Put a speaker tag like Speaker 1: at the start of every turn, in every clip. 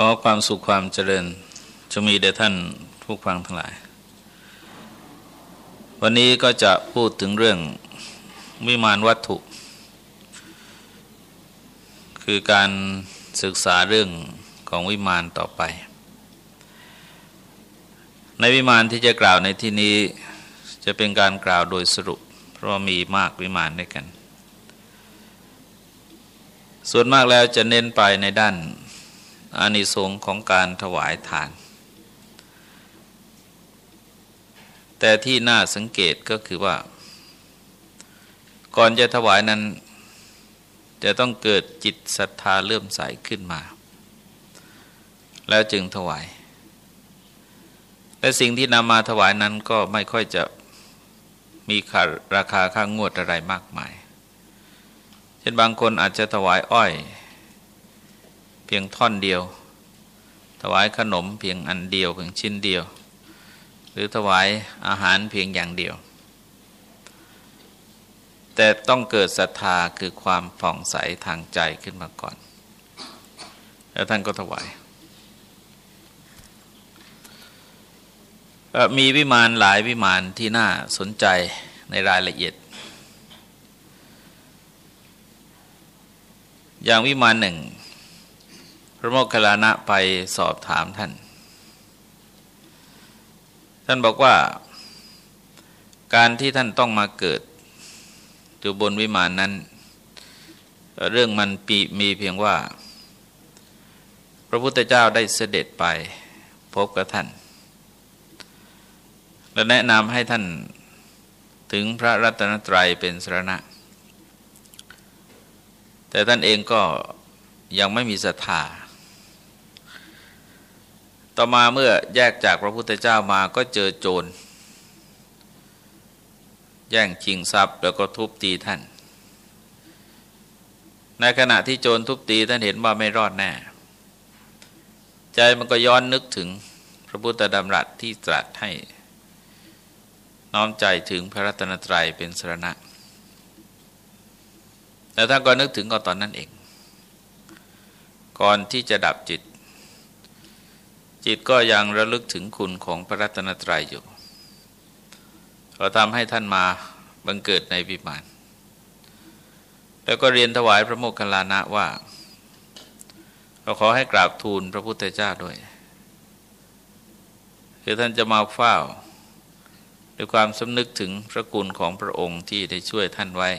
Speaker 1: ขอความสุขความเจริญจะมีแด่ท่านผู้ฟังทั้งหลาย วันนี้ก็จะพูดถึงเรื่องวิมานวัตถุ คือการศึกษาเรื่องของวิมานต่อไป ในวิมานที่จะกล่าวในที่นี้จะเป็นการกล่าวโดยสรุป เพราะมีมากวิมานด้วยกัน ส่วนมากแล้วจะเน้นไปในด้าน อานิสงส์ของการถวายทาน แต่ที่น่าสังเกตก็คือว่า ก่อนจะถวายนั้น จะต้องเกิดจิตศรัทธาเลื่อมใสขึ้นมา แล้วจึงถวาย และสิ่งที่นำมาถวายนั้นก็ไม่ค่อยจะมีราคาค่างวดอะไรมากมาย เช่นบางคนอาจจะถวายอ้อย เพียงท่อนเดียว ถวายขนมเพียงอันเดียวเพียงชิ้นเดียว หรือถวายอาหารเพียงอย่างเดียว แต่ต้องเกิดศรัทธาคือความผ่องใสทางใจขึ้นมาก่อน แล้วท่านก็ถวายมีวิมานหลายวิมานที่น่าสนใจในรายละเอียด อย่างวิมานหนึ่ง พระโมคคัลลานะไปสอบถามท่าน ท่านบอกว่า การที่ท่านต้องมาเกิดอยู่บนวิมานนั้น เรื่องมันปีมีเพียงว่า พระพุทธเจ้าได้เสด็จไปพบกับท่าน และแนะนำให้ท่านถึงพระรัตนตรัยเป็นสรณะ แต่ท่านเองก็ยังไม่มีศรัทธา ต่อมาเมื่อแยกจากพระพุทธเจ้ามาก็เจอโจร แย่งชิงทรัพย์แล้วก็ทุบตีท่าน ในขณะที่โจรทุบตีท่านเห็นว่าไม่รอดแน่ ใจมันก็ย้อนนึกถึงพระพุทธดำรัสที่ตรัสให้ น้อมใจถึงพระรัตนตรัยเป็นสรณะ แต่ท่านก็นึกถึงก็ตอนนั้นเอง ก่อนที่จะดับจิต จิตก็ยังระลึกถึงคุณของพระรัตนตรัยอยู่เราทำให้ท่านมาบังเกิดในวิมานแล้วก็เรียนถวายพระโมคคัลลานะว่า เราขอให้กราบทูลพระพุทธเจ้าด้วย คือท่านจะมาเฝ้าด้วยความสำนึกถึงพระคุณของพระองค์ที่ได้ช่วยท่านไว้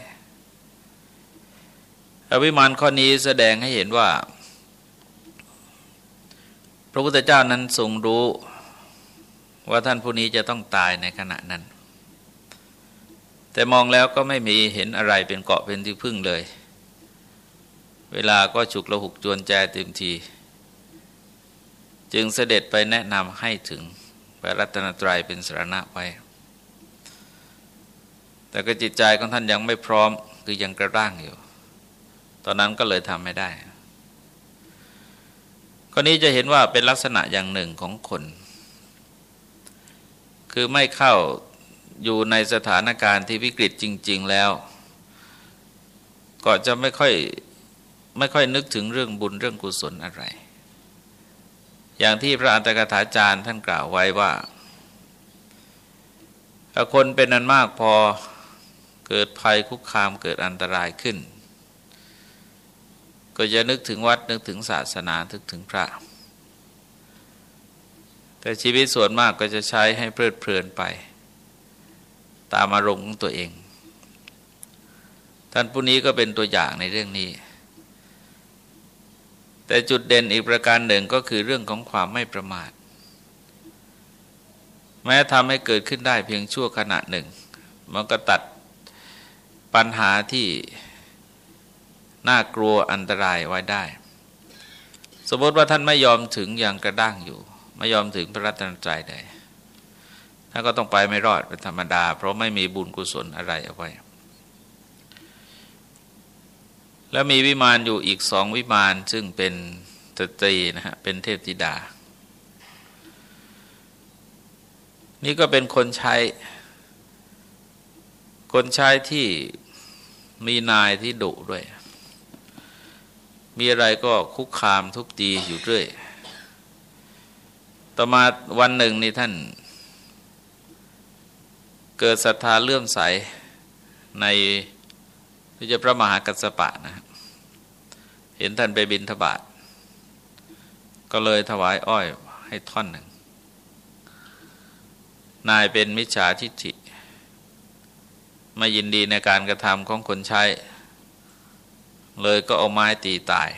Speaker 1: อวิมานข้อนี้แสดงให้เห็นว่า พระพุทธเจ้านั้นทรงรู้ว่าท่านผู้นี้จะต้องตายในขณะนั้น แต่มองแล้วก็ไม่มีเห็นอะไรเป็นเกาะเป็นที่พึ่งเลย เวลาก็ฉุกระหุกจวนแจเต็มที จึงเสด็จไปแนะนำให้ถึงพระรัตนตรัยเป็นสรณะไว้ แต่ก็จิตใจของท่านยังไม่พร้อมคือยังกระร่างอยู่ ตอนนั้นก็เลยทำไม่ได้ ข้อนี้จะเห็นว่าเป็นลักษณะอย่างหนึ่งของคน คือไม่เข้าอยู่ในสถานการณ์ที่วิกฤตจริง ๆแล้ว ก็จะไม่ค่อยไม่ค่อยนึกถึงเรื่องบุญเรื่องกุศลอะไร อย่างที่พระอัตถกถาจารย์ท่านกล่าวไว้ว่า คนเป็นนันมากพอเกิดภัยคุกคามเกิดอันตรายขึ้น ก็จะนึกถึงวัดนึกถึงศาสนานึกถึงพระ แต่ชีวิตส่วนมากก็จะใช้ให้เพลิดเพลินไป ตามอารมณ์ของตัวเอง ท่านผู้นี้ก็เป็นตัวอย่างในเรื่องนี้ แต่จุดเด่นอีกประการหนึ่งก็คือเรื่องของความไม่ประมาท แม้ทำให้เกิดขึ้นได้เพียงชั่วขณะหนึ่ง มันก็ตัดปัญหาที่ น่ากลัวอันตรายไว้ได้ สมมติว่าท่านไม่ยอมถึงอย่างกระด้างอยู่ ไม่ยอมถึงพระรัตนตรัยใดท่านก็ต้องไปไม่รอดเป็นธรรมดา เพราะไม่มีบุญกุศลอะไรเอาไว้ แล้วมีวิมานอยู่อีกสองวิมานซึ่งเป็นตรีนะฮะเป็นเทพธิดา นี่ก็เป็นคนใช้ คนใช้ที่มีนายที่ดุด้วย มีอะไรก็คุกคามทุบตีอยู่เรื่อย ต่อมาวันหนึ่งนี่ท่าน เกิดศรัทธาเลื่อมใสในพระพระมหากัสสปะนะเห็นท่านไปบินทบาทก็เลยถวายอ้อยให้ท่อนหนึ่ง นายเป็นมิจฉาทิฏฐิไม่ยินดีในการกระทำของคนใช้ เลยก็เอาไม้ตีตาย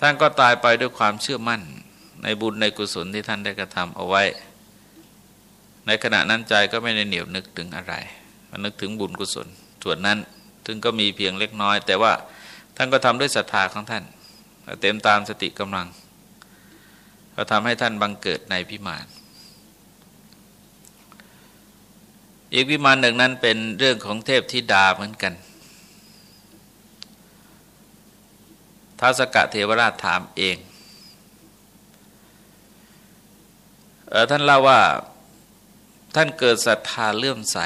Speaker 1: ท่านก็ตายไปด้วยความเชื่อมั่น ในบุญในกุศลที่ท่านได้กระทำเอาไว้ ในขณะนั้นใจก็ไม่ได้เหนียวนึกถึงอะไรมันนึกถึงบุญกุศลส่วนนั้นถึงก็มีเพียงเล็กน้อย แต่ว่าท่านก็ทำด้วยศรัทธาของท่าน เต็มตามสติกำลัง ก็ทำให้ท่านบังเกิดในพิมาน อีกวิมานหนึ่งนั้นเป็นเรื่องของเทพธิดาเหมือนกันท้าสกะเทวราชถามเองเออท่านเล่าว่าท่านเกิดศรัทธาเลื่อมใส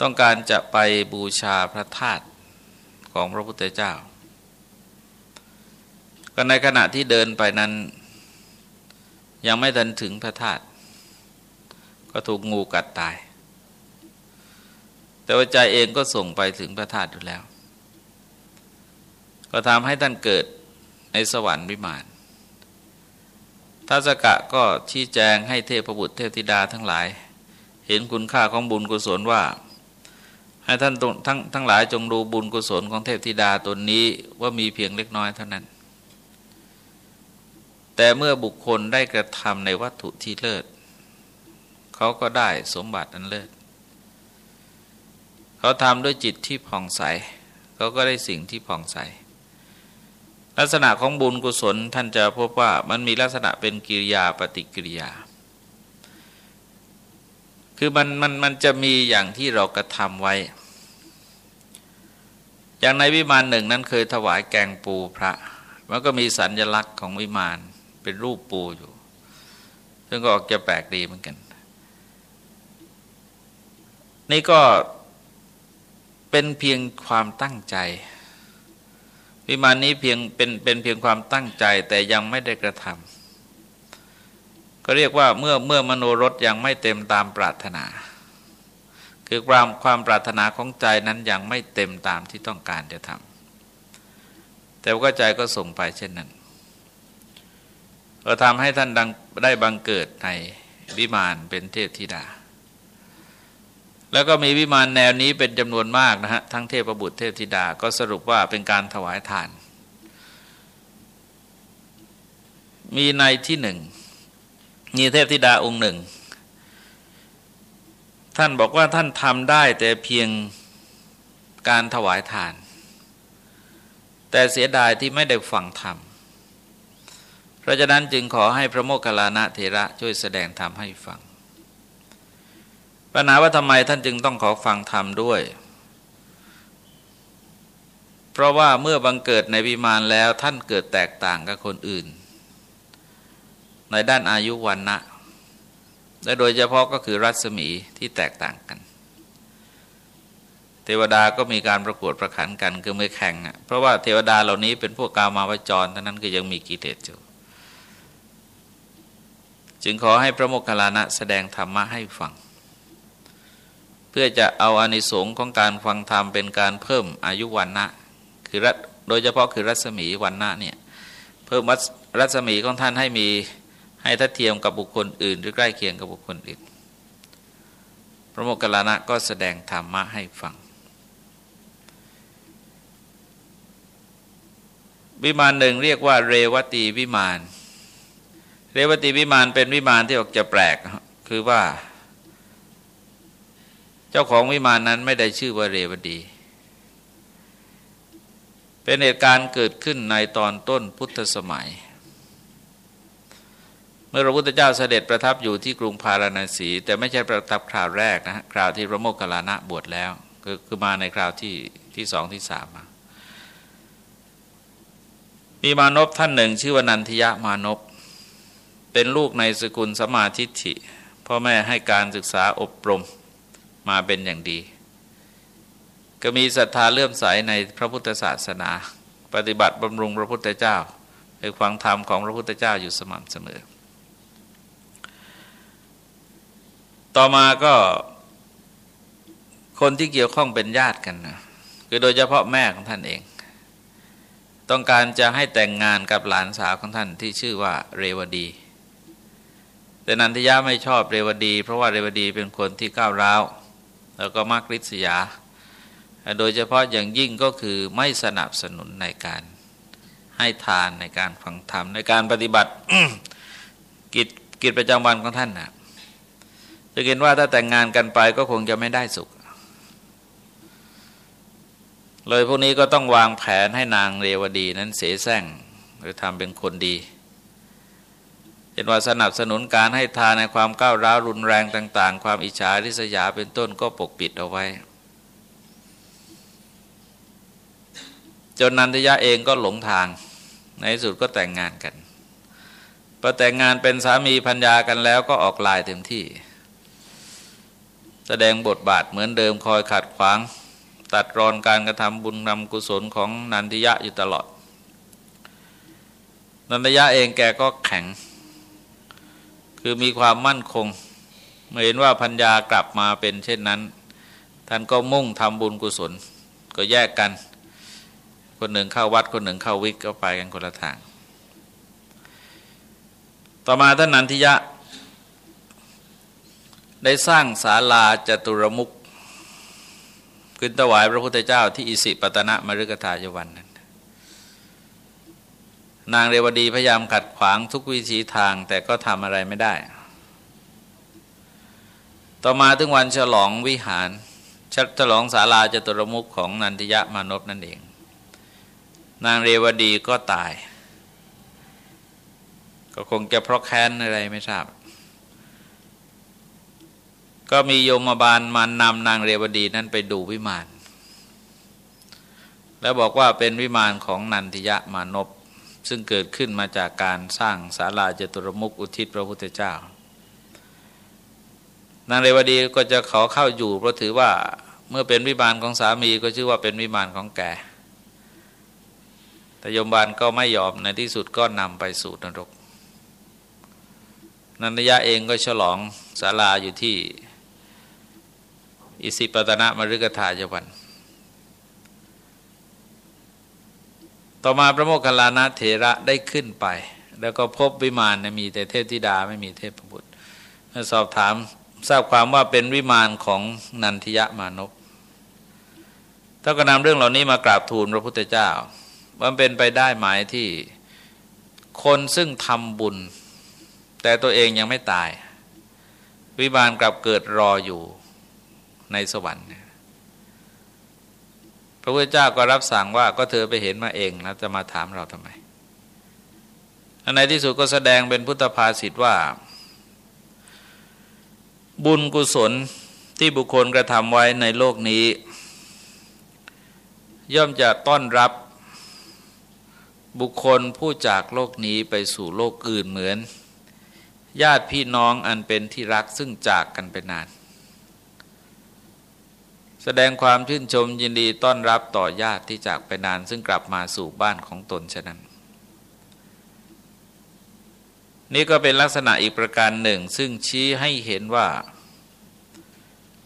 Speaker 1: ต้องการจะไปบูชาพระธาตุของพระพุทธเจ้า ก็ในขณะที่เดินไปนั้น ยังไม่ทันถึงพระธาตุ ก็ถูกงูกัดตาย แต่ว่าใจเองก็ส่งไปถึงพระธาตุอยู่แล้ว ก็ทำให้ท่านเกิดในสวรรค์วิมานท้าสกะก็ชี้แจงให้เทพบุตรเทพธิดาทั้งหลาย เห็นคุณค่าของบุญกุศลว่า ให้ท่านทั้งทั้งหลายจงดูบุญกุศลของเทพธิดาตนนี้ว่ามีเพียงเล็กน้อยเท่านั้น แต่เมื่อบุคคลได้กระทำในวัตถุที่เลิศ เขาก็ได้สมบัติอันเลิศเขาทำด้วยจิตที่ผ่องใสเขาก็ได้สิ่งที่ผ่องใส ลักษณะของบุญกุศลท่านจะพบว่ามันมีลักษณะเป็นกิริยาปฏิกิริยา คือมันมันมันจะมีอย่างที่เรากระทำไว้ อย่างในวิมานหนึ่งนั้นเคยถวายแกงปูพระ มันก็มีสัญญลักษณ์ของวิมานเป็นรูปปูอยู่ ซึ่งก็ออกจะแปลกดีเหมือนกัน นี่ก็เป็นเพียงความตั้งใจวิมานนี้เพียงเป็นเป็นเพียงความตั้งใจแต่ยังไม่ได้กระทำก็เรียกว่าเมื่อเมื่อมโนรสยังไม่เต็มตามปรารถนา คือความความปรารถนาของใจนั้นยังไม่เต็มตามที่ต้องการจะทำแต่ว่าใจก็ส่งไปเช่นนั้นก็ทำให้ท่านดังได้บังเกิดในวิมานเป็นเทพธิดา แล้วก็มีวิมานแนวนี้เป็นจำนวนมากนะฮะทั้งเทพบุตรเทพธิดาก็สรุปว่าเป็นการถวายทาน มีในที่หนึ่งมีเทพธิดาองค์หนึ่ง ท่านบอกว่าท่านทำได้แต่เพียงการถวายทาน แต่เสียดายที่ไม่ได้ฟังธรรมเพราะฉะนั้นจึงขอให้พระโมคคัลลานะเถระช่วยแสดงธรรมให้ฟัง ปัญหาว่าทำไมท่านจึงต้องขอฟังธรรมด้วย เพราะว่าเมื่อบังเกิดในวิมานแล้วท่านเกิดแตกต่างกับคนอื่น ในด้านอายุวันนะและโดยเฉพาะก็คือรัศมีที่แตกต่างกัน เทวดาก็มีการประกวดประขันกันคือไม่แข่งเพราะว่าเทวดาเหล่านี้เป็นพวกกามาวจรท่านั้นก็ยังมีกิเลสอยู่จึงขอให้พระโมคคัลลานะแสดงธรรมะให้ฟัง พื่อจะเอาอานิสงส์ของการฟังธรรมเป็นการเพิ่มอายุวันนะคือโดยเฉพาะคือรัศมีวันนะเนี่ยเพิ่มรัศมีของท่านให้มีให้ทัดเทียมกับบุคคลอื่น หรือใกล้เคียงกับบุคคลอื่น พระโมคคัลลานะก็แสดงธรรมะให้ฟัง วิมานหนึ่งเรียกว่าเรวตีวิมาน เรวตีวิมานเป็นวิมานที่ออกจะแปลก คือว่า จ้าของวิมานนั้นไม่ได้ชื่อว่าเรวดี เป็นเหตุการณ์เกิดขึ้นในตอนต้นพุทธสมัย เมื่อพระพุทธเจ้าเสด็จประทับอยู่ที่กรุงพาราณสี แต่ไม่ใช่ประทับคราวแรกนะคราวที่พระโมคคัลลานะบวชแล้วคือคือมาในคราวที่ที่สองที่สามมามีมานพท่านหนึ่งชื่อว่านันทยะมานพเป็นลูกในสกุลสมาธิฐิพ่อแม่ให้การศึกษาอบรม มาเป็นอย่างดี ก็มีศรัทธาเลื่อมใสในพระพุทธศาสนา ปฏิบัติบำรุงพระพุทธเจ้าคือฟังธรรมของพระพุทธเจ้าอยู่สม่ำเสมอ ต่อมาก็คนที่เกี่ยวข้องเป็นญาติกันนะคือโดยเฉพาะแม่ของท่านเอง ต้องการจะให้แต่งงานกับหลานสาวของท่านที่ชื่อว่าเรวดี แต่นันทยาไม่ชอบเรวดี เพราะว่าเรวดีเป็นคนที่ก้าวร้าว แล้วก็มักริษยา โดยเฉพาะอย่างยิ่งก็คือไม่สนับสนุนในการให้ทานในการฟังธรรมในการปฏิบัติกิจกิจประจำวันของท่านนะจะเห็นว่าถ้าแต่งงานกันไปก็คงจะไม่ได้สุข เลยพวกนี้ก็ต้องวางแผนให้นางเรวดีนั้นเสแสร้งหรือทำเป็นคนดี เห็นว่าสนับสนุนการให้ทานในความก้าวร้าวรุนแรงต่าง ๆ ความอิจฉาริษยาเป็นต้นก็ปกปิดเอาไว้ จนนันทยะเองก็หลงทาง ในที่สุดก็แต่งงานกันพอแต่งงานเป็นสามีพัญญากันแล้วก็ออกลายเต็มที่ แสดงบทบาทเหมือนเดิมคอยขัดขวาง ตัดรอนการกระทำบุญนำกุศลของนันทิยะอยู่ตลอด นันทิยะเองแกก็แข็ง คือมีความมั่นคงเมื่อเห็นว่าพัญญากลับมาเป็นเช่นนั้น ท่านก็มุ่งทำบุญกุศล ก็แยกกัน คนหนึ่งเข้าวัดคนหนึ่งเข้าวิกก็ไปกันคนละทาง ต่อมาท่านนันทิยะ ได้สร้างศาลาจตุรมุกขึ้นถวายพระพุทธเจ้าที่อิสิปตนะมฤกทายวันนั้น นางเรวดีพยายามขัดขวางทุกวิธีทางแต่ก็ทำอะไรไม่ได้ ต่อมาถึงวันฉลองวิหารฉลองศาลาจตุรมุกของนันทิยะมานพนั่นเอง นางเรวดีก็ตาย ก็คงจะเพราะแค้นอะไรไม่ทราบ ก็มีโยมบาลมานำนางเรวดีนั้นไปดูวิมาน แล้วบอกว่าเป็นวิมานของนันทิยะมานพ ซึ่งเกิดขึ้นมาจากการสร้างศาลาจตุรมุกอุทิศพระพุทธเจ้า นางเรวดีก็จะขอเข้าอยู่เพราะถือว่าเมื่อเป็นวิมานของสามีก็ชื่อว่าเป็นวิมานของแกแต่ยมบาลก็ไม่ยอมในที่สุดก็นำไปสู่นรก นันยะเองก็ฉลองศาลาอยู่ที่ อิสิปตนะมฤกทายวัน ต่อมาพระโมคคัลลานะเถระได้ขึ้นไป แล้วก็พบวิมานมีแต่เทพธิดาไม่มีเทพบุตรสอบถามทราบความว่าเป็นวิมานของนันทิยะมานพถ้าก็นำเรื่องเหล่านี้มากราบทูลพระพุทธเจ้ามันเป็นไปได้หมายที่คนซึ่งทำบุญ แต่ตัวเองยังไม่ตาย วิบาลกลับเกิดรออยู่ในสวรรค์ ระพุทธเจ้าก็รับสั่งว่าก็เธอไปเห็นมาเองแล้วจะมาถามเราทำไมอันในที่สุดก็แสดงเป็นพุทธภาษิตว่า บุญกุศลที่บุคคลกระทำไว้ในโลกนี้ ย่อมจะต้อนรับบุคคลผู้จากโลกนี้ไปสู่โลกอื่นเหมือน ญาติพี่น้องอันเป็นที่รักซึ่งจากกันไปนาน แสดงความชื่นชมยินดีต้อนรับต่อญาติที่จากไปนานซึ่งกลับมาสู่บ้านของตนฉะนั้น นี่ก็เป็นลักษณะอีกประการหนึ่ง ซึ่งชี้ให้เห็นว่า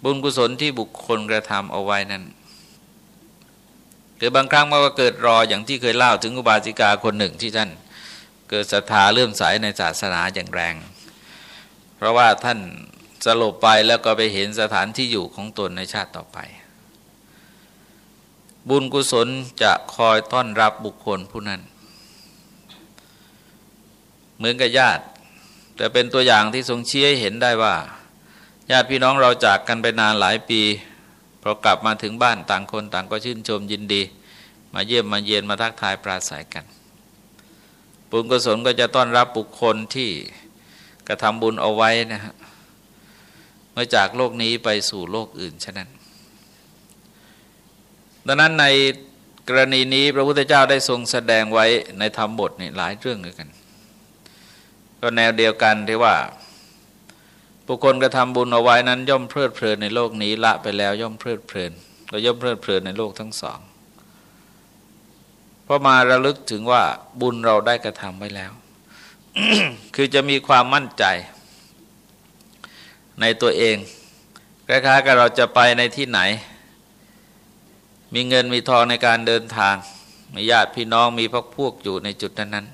Speaker 1: บุญกุศลที่บุคคลกระทำเอาไว้นั้นหรือบางครั้งมันก็เกิดรออย่างที่เคยเล่าถึงอุบาสิกาคนหนึ่งที่ท่านเกิดศรัทธาเลื่อมใสในศาสนาอย่างแรง เพราะว่าท่าน สลบไปแล้วก็ไปเห็นสถานที่อยู่ของตนในชาติต่อไป บุญกุศลจะคอยต้อนรับบุคคลผู้นั้น เหมือนกับญาติ แต่เป็นตัวอย่างที่ทรงเชี้ให้เห็นได้ว่า ญาติพี่น้องเราจากกันไปนานหลายปีพอกลับมาถึงบ้านต่างคนต่างก็ชื่นชมยินดี มาเยี่ยมมาเยียนมาทักทายปราศัยกัน บุญกุศลก็จะต้อนรับบุคคลที่กระทำบุญเอาไว้นะฮะเมื่อจากโลกนี้ไปสู่โลกอื่นฉะนั้น ดังนั้นในกรณีนี้พระพุทธเจ้าได้ทรงแสดงไว้ในธรรมบทนี่หลายเรื่องด้วยกัน ก็แนวเดียวกันที่ว่าบุคคลกระทำบุญเอาไว้นั้นย่อมเพลิดเพลินในโลกนี้ละไปแล้วย่อมเพลิดเพลินก็ย่อมเพลิดเพลินในโลกทั้งสองพราะมาระลึกถึงว่าบุญเราได้กระทำไว้แล้ว คือจะมีความมั่นใจ ในตัวเองคล้ายๆกับเราจะไปในที่ไหน มีเงินมีทองในการเดินทาง มีญาติพี่น้องมีพักพวกอยู่ในจุดนั้น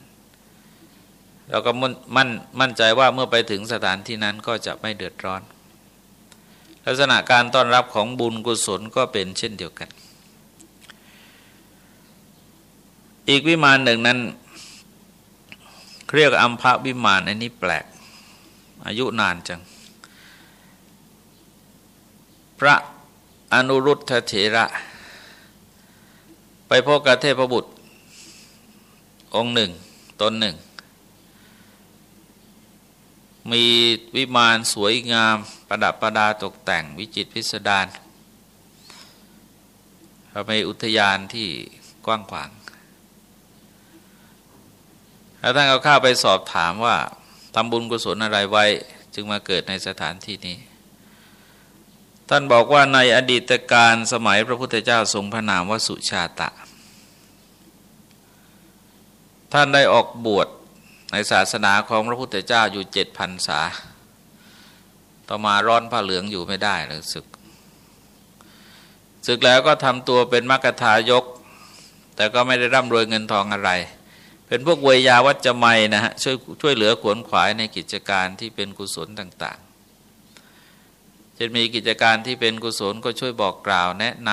Speaker 1: ๆ เราก็มั่นมั่นใจว่าเมื่อไปถึงสถานที่นั้นก็จะไม่เดือดร้อน ลักษณะการต้อนรับของบุญกุศลก็เป็นเช่นเดียวกัน อีกวิมานหนึ่งนั้นเรียกอัมพะวิมานอันนี้แปลก อายุนานจัง พระอนุรุทธเถระ ไปพบกับเทพบุตร องค์หนึ่ง ตนหนึ่ง มีวิมานสวยงามประดับประดาตกแต่งวิจิตพิสดารเราไปอุทยานที่กว้างขวาง แล้วท่านเอาข้าไปสอบถามว่าทำบุญกุศลอะไรไว้ จึงมาเกิดในสถานที่นี้ ท่านบอกว่าในอดีตการสมัยพระพุทธเจ้าทรงพระนามว่าสุชาตะ ท่านได้ออกบวชในศาสนาของพระพุทธเจ้าอยู่เจ็ดพันษา ต่อมาร้อนผ้าเหลืองอยู่ไม่ได้เลยศึก ศึกแล้วก็ทำตัวเป็นมักทายก แต่ก็ไม่ได้ร่ำรวยเงินทองอะไร เป็นพวกเวยาวัจจะไม่นะฮะช่วยช่วยเหลือขวนขวายในกิจการที่เป็นกุศลต่าง จะมีกิจการที่เป็นกุศลก็ช่วยบอกกล่าวแนะน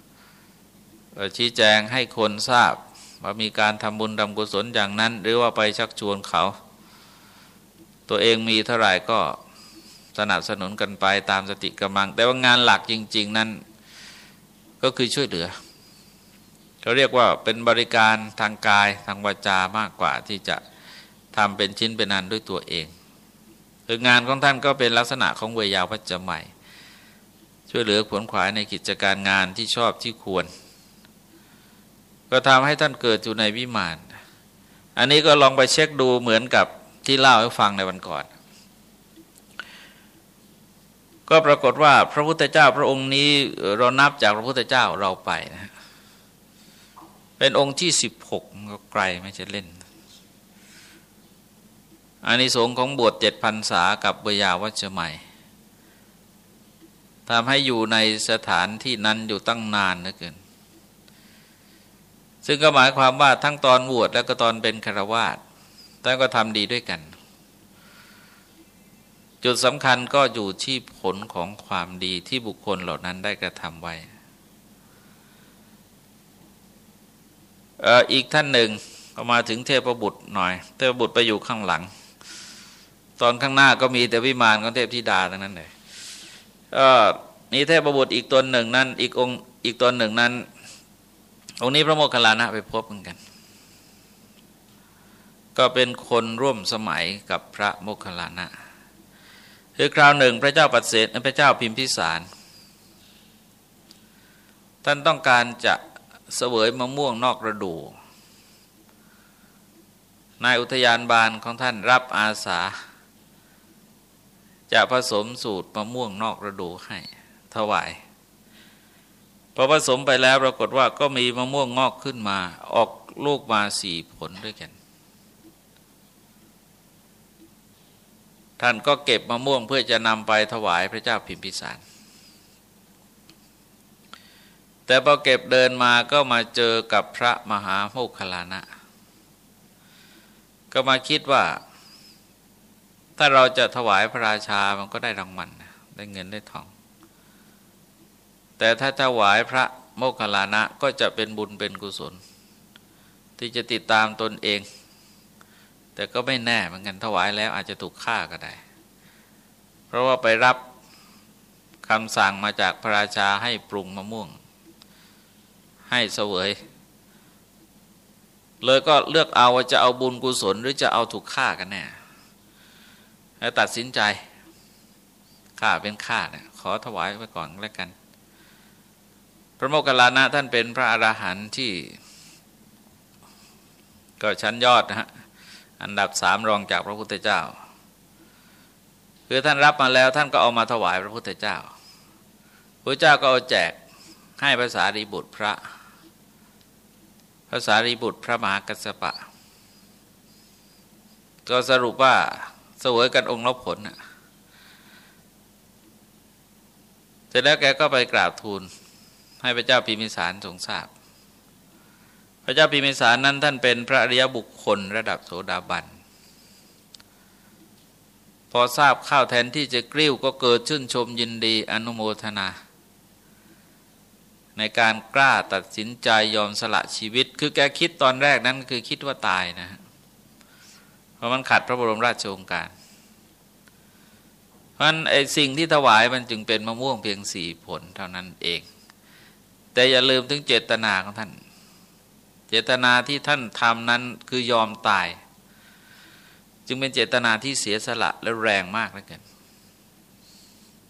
Speaker 1: ำชี้แจงให้คนทราบว่ามีการทำบุญทำกุศลอย่างนั้น หรือว่าไปชักชวนเขา ตัวเองมีเท่าไหร่ก็สนับสนุนกันไปตามสติกำลัง แต่ว่างานหลักจริง ๆ นั้นก็คือช่วยเหลือเขาเรียกว่าเป็นบริการทางกายทางวาจามากกว่าที่จะทำเป็นชิ้นเป็นอันด้วยตัวเอง คืองานของท่านก็เป็นลักษณะของเวยาวัจจะใหม่ ช่วยเหลือขวนขวายในกิจการงานที่ชอบที่ควร ก็ทำให้ท่านเกิดอยู่ในวิมาน อันนี้ก็ลองไปเช็คดูเหมือนกับที่เล่าให้ฟังในวันก่อน ก็ปรากฏว่าพระพุทธเจ้าพระองค์นี้เรานับจากพระพุทธเจ้าเราไปนะเป็นองค์ที่สิบหกก็ไกลไม่ใช่เล่น อานิสงส์ของบวชเจ็ดพันษากับเบยาวัชใหม่ทำให้อยู่ในสถานที่นั้นอยู่ตั้งนานเหลือเกิน ซึ่งก็หมายความว่าทั้งตอนบวชแล้วก็ตอนเป็นคารวาสท่านก็ทำดีด้วยกัน จุดสำคัญก็อยู่ที่ผลของความดีที่บุคคลเหล่านั้นได้กระทำไว้อีกท่านหนึ่งก็มาถึงเทพบุตรหน่อย เทพบุตรไปอยู่ข้างหลัง ตอนข้างหน้าก็มีแต่วิมานของเทพธิดาทั้งนั้นเลยนี่เทพบุตรอีกตนหนึ่งนั้น อีกองอีกตนหนึ่งนั้น องค์นี้พระโมคคัลลานะไปพบเหมือนกัน ก็เป็นคนร่วมสมัยกับพระโมคคัลลานะคือคราวหนึ่งพระเจ้าปัสเสพระเจ้าพิมพิสาร ท่านต้องการจะเสวยมะม่วงนอกฤดูนายอุทยานบานของท่านรับอาสา จะผสมสูตรมะม่วงนอกฤดูให้ถวายพอผสมไปแล้วปรากฏว่าก็มีมะม่วงงอกขึ้นมา ออกลูกมาสี่ผลด้วยกัน ท่านก็เก็บมะม่วงเพื่อจะนำไปถวายพระเจ้าพิมพิสาร แต่พอเก็บเดินมาก็มาเจอกับพระมหาโมคคลานะ ก็มาคิดว่า ถ้าเราจะถวายพระราชามันก็ได้รางวัลได้เงินได้ทอง แต่ถ้าถวายพระโมคคัลานะก็จะเป็นบุญเป็นกุศล ที่จะติดตามตนเอง แต่ก็ไม่แน่เหมือนกันถวายแล้วอาจจะถูกฆ่าก็ได้ เพราะว่าไปรับคำสั่งมาจากพระราชาให้ปรุงมะม่วง ให้เสวย เลยก็เลือกเอาว่าจะเอาบุญกุศลหรือจะเอาถูกฆ่ากันแน่ แล้วตัดสินใจฆ่าเป็นฆ่าเนี่ยขอถวายไว้ก่อนแล้วกัน พระโมคคัลลานะท่านเป็นพระอราหันต์ที่ ก็ชั้นยอดนะฮะอันดับสามรองจากพระพุทธเจ้า คือท่านรับมาแล้วท่านก็เอามาถวายพระพุทธเจ้าพระเจ้าก็เอาแจกให้ภาษาดีบุตรพระภาษารีบุตรพระมหากัสสปะ ก็สรุปว่า สวยกันองค์รับผลนะเสร็จแล้วแกก็ไปกราบทูล ให้พระเจ้าพิมิสารทรงทราบ พระเจ้าพิมิสารนั้นท่านเป็นพระอริยบุคคลระดับโสดาบัน พอทราบข้าวแทนที่จะกริ้วก็เกิดชื่นชมยินดีอนุโมทนา ในการกล้าตัดสินใจยอมสละชีวิต คือแกคิดตอนแรกนั้นคือคิดว่าตายนะ เพราะมันขัดพระบรมราชโองการ เพราะนั้นไอ้สิ่งที่ถวายมันจึงเป็นมะม่วงเพียงสี่ผลเท่านั้นเอง แต่อย่าลืมถึงเจตนาของท่าน เจตนาที่ท่านทำนั้นคือยอมตาย จึงเป็นเจตนาที่เสียสละและแรงมากแล้วกัน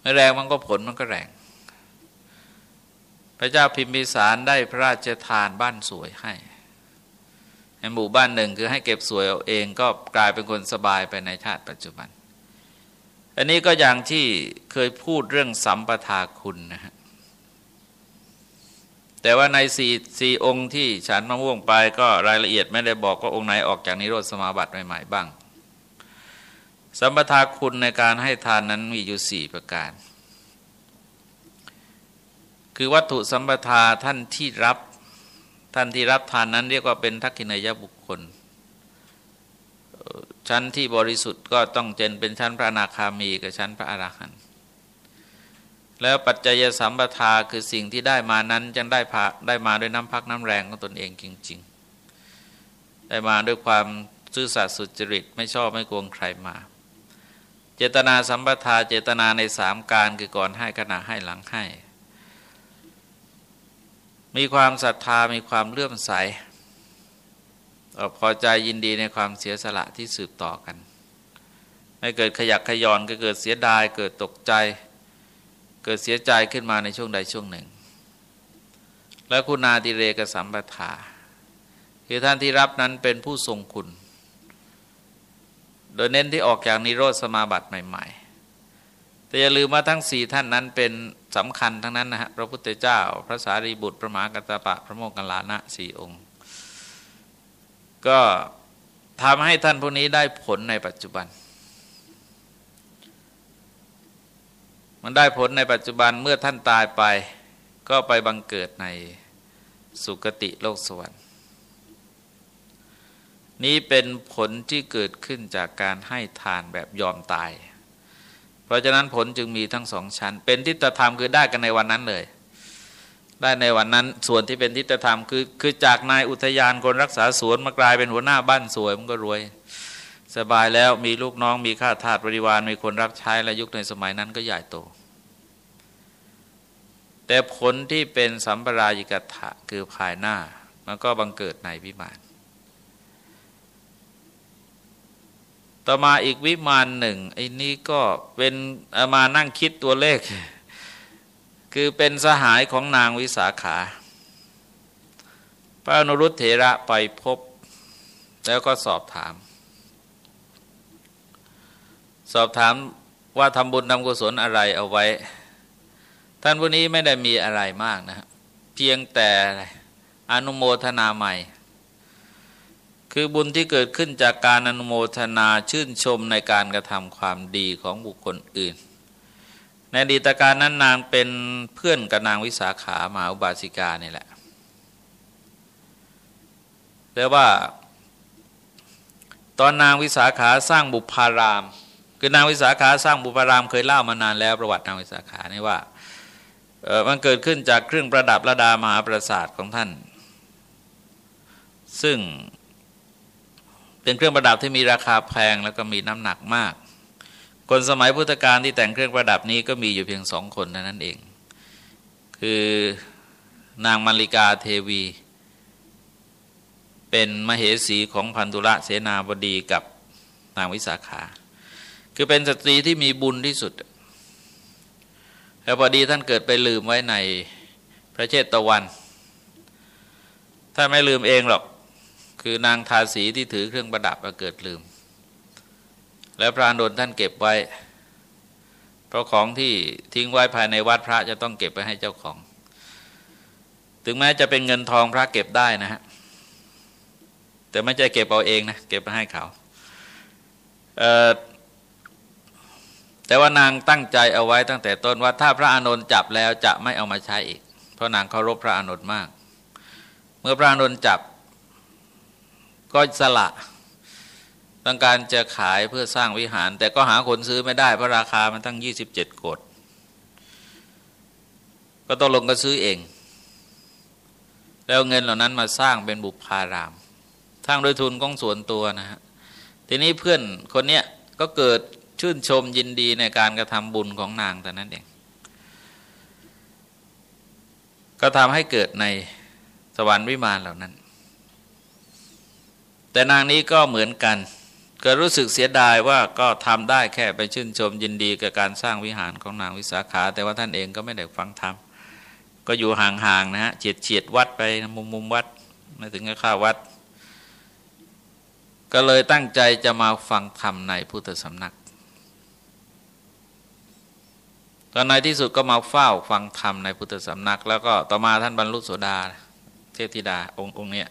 Speaker 1: ไม่แรงมันก็ผลมันก็แรง พระเจ้าพิมพิสารได้พระราชทานบ้านสวยให้ ในหมู่บ้านหนึ่งคือให้เก็บสวยเอาเองก็กลายเป็นคนสบายไปในชาติปัจจุบัน อันนี้ก็อย่างที่เคยพูดเรื่องสัมปทาคุณนะฮะแต่ว่าในสี่สี่องค์ที่ฉันมะม่วงไปก็รายละเอียดไม่ได้บอกว่าองค์ไหนออกจากนิโรธสมาบัติใหม่ๆบ้าง สัมปทาคุณในการให้ทานนั้นมีอยู่สี่ประการ คือวัตถุสัมปทาท่านที่รับ ท่านที่รับทานนั้นเรียกว่าเป็นทักขินายบุคคล ชั้นที่บริสุทธิ์ก็ต้องเจนเป็นชั้นพระนาคามีกับชั้นพระอรหันต์แล้วปัจจัยสัมปทาคือสิ่งที่ได้มานั้นจังได้พาได้มาด้วยน้ำพักน้ำแรงของตนเองจริง ๆ ได้มาด้วยความซื่อสัตย์สุจริตไม่ชอบไม่โกงใครมา เจตนาสัมปทาเจตนาในสามการคือก่อนให้ขณะให้หลังให้ มีความศรัทธามีความเลื่อมใสพอใจยินดีในความเสียสละที่สืบต่อกัน ไม่เกิดขยักขยอนก็เกิดเสียดาย เกิดตกใจ เกิดเสียใจขึ้นมาในช่วงใดช่วงหนึ่ง แล้วคุณาติเรกสัมปทาคือท่านที่รับนั้นเป็นผู้ทรงคุณ โดยเน้นที่ออกจากนิโรธสมาบัติใหม่ ๆ แต่อย่าลืมว่าทั้งสี่ท่านนั้นเป็น สำคัญทั้งนั้นนะฮะพระพุทธเจ้า พระสารีบุตร พระมหากัตปะ พระโมคคัลลานะสี่องค์ ก็ทำให้ท่านพวกนี้ได้ผลในปัจจุบัน มันได้ผลในปัจจุบันเมื่อท่านตายไป ก็ไปบังเกิดในสุคติโลกสวรรค์นี้เป็นผลที่เกิดขึ้นจากการให้ทานแบบยอมตาย เพราะฉะนั้นผลจึงมีทั้งสองชั้น เป็นทิฏฐธรรมคือได้กันในวันนั้นเลย ได้ในวันนั้นส่วนที่เป็นทิฏฐธรรมคือคือจากนายอุทยานคนรักษาสวนมากลายเป็นหัวหน้าบ้านสวยมันก็รวย สบายแล้วมีลูกน้องมีข้าทาสบริวารมีคนรับใช้และยุคในสมัยนั้นก็ใหญ่โต แต่ผลที่เป็นสัมปรายิกถะคือภายหน้ามันก็บังเกิดในวิมาน ต่อมาอีกวิมานหนึ่งไอ้นี้ก็เป็นมานั่งคิดตัวเลข คือเป็นสหายของนางวิสาขา พระอนุรุตเถระไปพบ แล้วก็สอบถาม สอบถามว่าทำบุญทำกุศลอะไรเอาไว้ ท่านผู้นี้ไม่ได้มีอะไรมากนะ เพียงแต่อนุโมทนาใหม่ คือบุญที่เกิดขึ้นจากการอนุโมทนาชื่นชมในการกระทำความดีของบุคคลอื่น ในอดีตการนั้นนางเป็นเพื่อนกับนางวิสาขามาอุบาสิกานี่แหละแต่ว่า ตอนนางวิสาขาสร้างบุพาราม คือนางวิสาขาสร้างบุพารามเคยเล่ามานานแล้วประวัตินางวิสาขานี่ว่ามันเกิดขึ้นจากเครื่องประดับระดามหาปราสาทของท่าน ซึ่ง เป็นเครื่องประดับที่มีราคาแพงแล้วก็มีน้ำหนักมาก คนสมัยพุทธกาลที่แต่งเครื่องประดับนี้ก็มีอยู่เพียงสองคนเท่านั้นเอง คือนางมาริกาเทวี เป็นมเหสีของพันธุระเสนาบดีกับนางวิสาขา คือเป็นสตรีที่มีบุญที่สุด แล้วพอดีท่านเกิดไปลืมไว้ในพระเชตะวัน ถ้าไม่ลืมเองหรอก คือนางทาสีที่ถือเครื่องประดับมาเกิดลืม แล้วพระอานนท์ท่านเก็บไว้ เพราะของที่ทิ้งไว้ภายในวัดพระจะต้องเก็บไปให้เจ้าของ ถึงแม้จะเป็นเงินทองพระเก็บได้นะฮะแต่ไม่ใช่เก็บเอาเองนะเก็บมาให้เขาแต่ว่านางตั้งใจเอาไว้ตั้งแต่ต้นว่าถ้าพระอานนท์จับแล้วจะไม่เอามาใช้อีก เพราะนางเคารพพระอานนท์มาก เมื่อพระอานนท์จับ ก็สละต้องการจะขายเพื่อสร้างวิหาร แต่ก็หาคนซื้อไม่ได้เพราะราคามันตั้ง 27โกดก็ต้องลงก็ซื้อเอง แล้วเงินเหล่านั้นมาสร้างเป็นบุพารามสร้างโดยทุนของส่วนตัวนะฮะทีนี้เพื่อนคนเนี้ยก็เกิดชื่นชมยินดีในการกระทำบุญของนางแต่นั้นเอง ก็ทำให้เกิดในสวรรค์วิมานเหล่านั้น แต่นางนี้ก็เหมือนกัน ก็รู้สึกเสียดายว่าก็ทำได้แค่ไปชื่นชมยินดีกับการสร้างวิหารของนางวิสาขา แต่ว่าท่านเองก็ไม่ได้ฟังธรรมก็อยู่ห่างๆนะฮะเฉียดเฉียดวัดไปมุมมุมวัดไม่ถึงกับข้าวัด ก็เลยตั้งใจจะมาฟังธรรมในพุทธสำนักตอนในที่สุดก็มาเฝ้าฟังธรรมในพุทธสำนัก แล้วก็ต่อมาท่านบรรลุโสดาเทพธิดาองค์องค์เนี้ย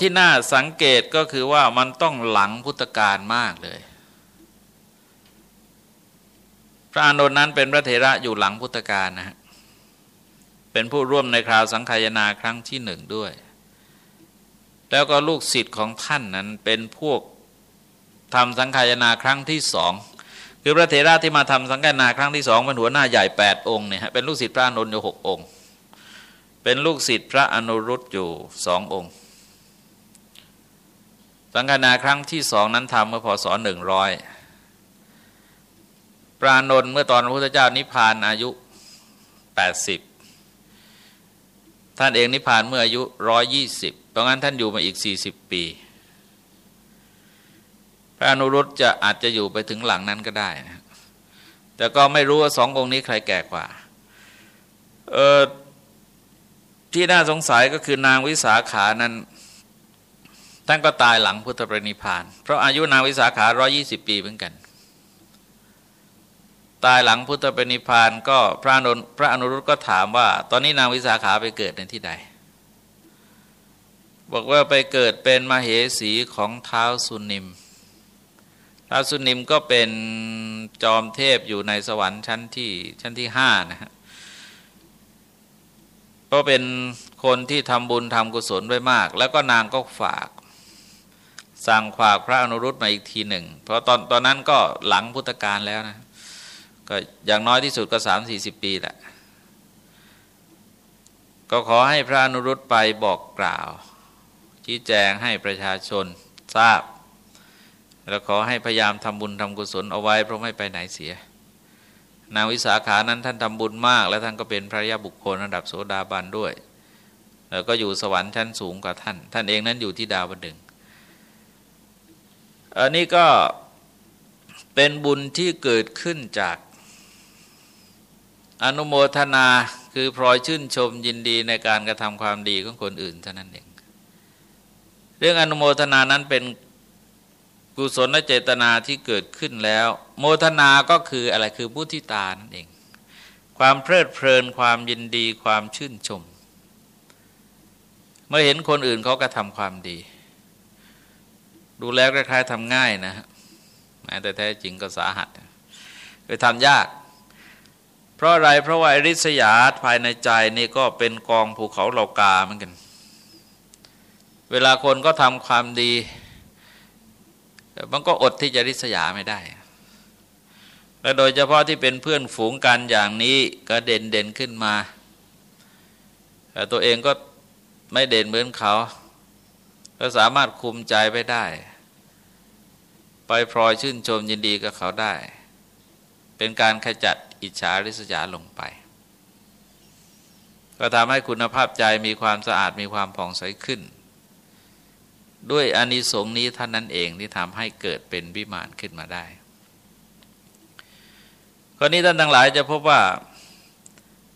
Speaker 1: ที่น่าสังเกตก็คือว่ามันต้องหลังพุทธกาลมากเลย พระอานนท์นั้นเป็นพระเถระอยู่หลังพุทธกาลนะฮะเป็นผู้ร่วมในคราวสังขายนาครั้งที่หนึ่งด้วย แล้วก็ลูกศิษย์ของท่านนั้นเป็นพวกทำสังขายนาครั้งที่สองคือพระเถระที่มาทำสังฆนาครั้งที่สองเป็นหัวหน้าใหญ่แปดองค์เนี่ยฮะเป็นลูกศิษย์พระอนุนอยู่หกองค์ เป็นลูกศิษย์พระอนุรุตอยู่สององค์ สังฆนาครั้งที่สองนั้นทำเมื่อพศหนึ่งร้อยพระอนุนเมื่อตอนพระพุทธเจ้านิพพานอายุแปดสิบท่านเองนิพพานเมื่ออายุร้อยยี่สิบเพราะงั้นท่านอยู่มาอีกสี่สิบปี พระอนุรุตจะอาจจะอยู่ไปถึงหลังนั้นก็ได้นะแต่ก็ไม่รู้ว่าสององค์นี้ใครแก่กว่า เออที่น่าสงสัยก็คือนางวิสาขานั้น ท่านก็ตายหลังพุทธปรินิพาน เพราะอายุนางวิสาขาร้อยี่สิบปีเหมือนกัน ตายหลังพุทธปรินิพานก็พระอนุพระอนุรุตก็ถามว่า ตอนนี้นางวิสาขาไปเกิดในที่ใด บอกว่าไปเกิดเป็นมาเหสีของเท้าสุนิมท้าวสุนิมก็เป็นจอมเทพอยู่ในสวรรค์ชั้นที่ชั้นที่ห้านะฮะก็เป็นคนที่ทำบุญทำกุศลไว้มาก แล้วก็นางก็ฝาก สั่งฝากพระอนุรุตมาอีกทีหนึ่ง เพราะตอนตอนนั้นก็หลังพุทธกาลแล้วนะก็อย่างน้อยที่สุดก็สามสี่สิบปีแหละ ก็ขอให้พระอนุรุตไปบอกกล่าว ชี้แจงให้ประชาชนทราบ แล้วขอให้พยายามทำบุญทำกุศลเอาไว้เพราะไม่ไปไหนเสีย นางวิสาขานั้นท่านทำบุญมาก และท่านก็เป็นพระยาบุคคลระดับโสดาบันด้วย แล้วก็อยู่สวรรค์ชั้นสูงกว่าท่าน ท่านเองนั้นอยู่ที่ดาวดึง อันนี้ก็เป็นบุญที่เกิดขึ้นจากอนุโมทนาคือพลอยชื่นชมยินดีในการกระทำความดีของคนอื่นเท่านั้นเอง เรื่องอนุโมทนานั้นเป็นกุศลเจตนาที่เกิดขึ้นแล้ว โมทนาก็คืออะไรคือมุทิตานั่นเอง ความเพลิดเพลินความยินดีความชื่นชม เมื่อเห็นคนอื่นเขากระทำความดี ดูแล้วคล้ายๆทำง่ายนะแต่แท้จริงก็สาหัสไปทำยาก เพราะอะไรเพราะว่าอริษยาภายในใจนี่ก็เป็นกองภูเขาเหล่ากาเหมือนกัน เวลาคนก็ทำความดีมันก็อดที่จะริษยาไม่ได้ และโดยเฉพาะที่เป็นเพื่อนฝูงกันอย่างนี้ก็เด่นเด่นขึ้นมา แต่ตัวเองก็ไม่เด่นเหมือนเขา ก็สามารถคุมใจไปได้ ไปพลอยชื่นชมยินดีกับเขาได้ เป็นการขจัดอิจฉาริษยาลงไป ก็ทำให้คุณภาพใจมีความสะอาดมีความผ่องใสขึ้น ด้วยอานิสงส์นี้ท่านนั้นเองที่ทำให้เกิดเป็นวิมานขึ้นมาได้คราวนี้ท่านทั้งหลายจะพบว่า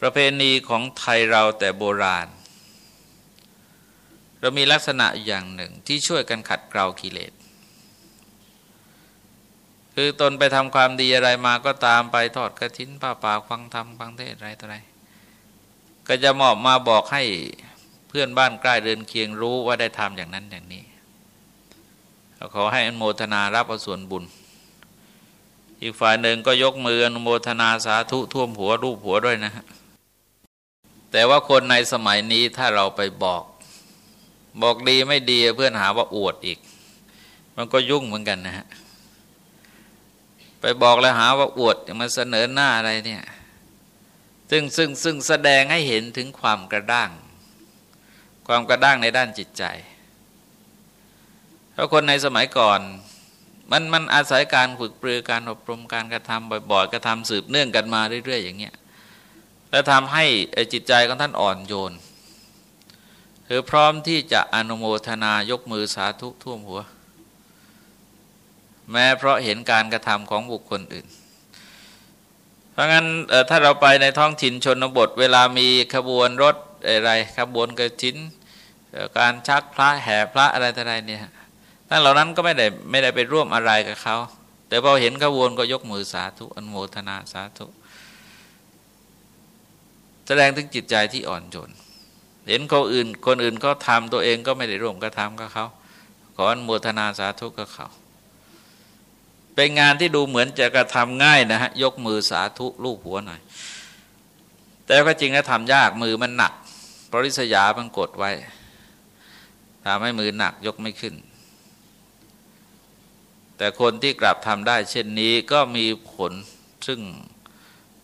Speaker 1: ประเพณีของไทยเราแต่โบราณ เรามีลักษณะอย่างหนึ่งที่ช่วยกันขัดเกลากิเลส คือตนไปทำความดีอะไรมาก็ตามไปทอดกระถินผ้าป่าฟังธรรมฟังเทศอะไรต่ออะไร ก็จะมอบมาบอกให้เพื่อนบ้านใกล้เดินเคียงรู้ว่าได้ทำอย่างนั้นอย่างนี้ขอให้อนโมทนารับเอาส่วนบุญ อีกฝ่ายหนึ่งก็ยกมืออนโมทนาสาธุท่วมหัวรูปหัวด้วยนะฮะแต่ว่าคนในสมัยนี้ถ้าเราไปบอก บอกดีไม่ดีเพื่อนหาว่าอวดอีก มันก็ยุ่งเหมือนกันนะฮะ ไปบอกแล้วหาว่าอวดมาเสนอหน้าอะไรเนี่ยซึ่งซึ่งซึ่งแสดงให้เห็นถึงความกระด้าง ความกระด้างในด้านจิตใจ เพราะคนในสมัยก่อน มันมันอาศัยการฝึกปรือการอบรมการกระทำบ่อยๆกระทำสืบเนื่องกันมาเรื่อย ๆ อย่างเงี้ยแล้วทำให้จิตใจของท่านอ่อนโยนคือพร้อมที่จะอนุโมทนายกมือสาธุท่วมหัว แม้เพราะเห็นการกระทำของบุคคลอื่น เพราะงั้นถ้าเราไปในท้องถิ่นชนบท เวลามีขบวนรถอะไรขบวนกระชินการชักพระแห่พระอะไรต่ออะไรเนี่ยท่านเหล่านั้นก็ไม่ได้ไม่ได้ไปร่วมอะไรกับเขา แต่พอเห็นขบวนก็ยกมือสาธุอนุโมทนาสาธุแสดงถึงจิตใจที่อ่อนโยนเห็นคนอื่น คนอื่นก็ทำตัวเองก็ไม่ได้ร่วมกระทำกับเขาขออนุโมทนาสาธุกับเขา เป็นงานที่ดูเหมือนจะกระทำง่ายนะฮะยกมือสาธุลูกหัวหน่อย แต่ก็จริงแล้วทำยากมือมันหนักปริศยามันกดไว้ทำให้มือหนักยกไม่ขึ้น แต่คนที่กลับทำได้ เช่นนี้ก็มีผลซึ่ง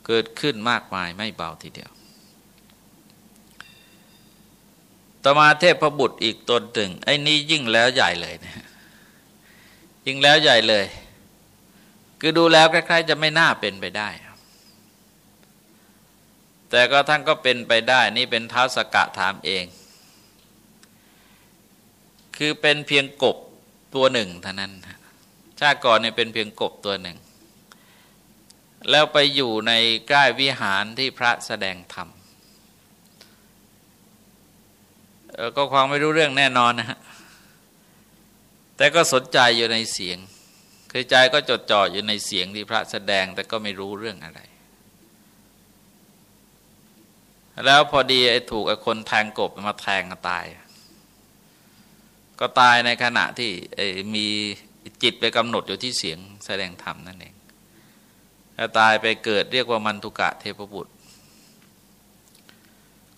Speaker 1: เกิดขึ้นมากมายไม่เบาทีเดียว ต่อมาเทพบุตรอีกตนหนึ่งไอ้นี่ยิ่งแล้วใหญ่เลยนะยิ่งแล้วใหญ่เลย คือดูแล้วคล้ายๆ จะไม่น่าเป็นไปได้ แต่ก็ท่านก็เป็นไปได้ นี่เป็นท้าสกะถามเอง คือเป็นเพียงกบตัวหนึ่งเท่านั้น ชาติก่อนเนี่ยเป็นเพียงกบตัวหนึ่ง แล้วไปอยู่ในใกล้วิหารที่พระแสดงธรรมก็ความไม่รู้เรื่องแน่นอนนะฮะ แต่ก็สนใจอยู่ในเสียง คือใจก็จดจ่ออยู่ในเสียงที่พระแสดงแต่ก็ไม่รู้เรื่องอะไร แล้วพอดีไอ้ถูกไอ้คนแทงกบมาแทงก็ตาย ก็ตายในขณะที่มีจิตไปกำหนดอยู่ที่เสียงแสดงธรรมนั่นเองแล้วตายไปเกิดเรียกว่ามันตุกะเทพบุตร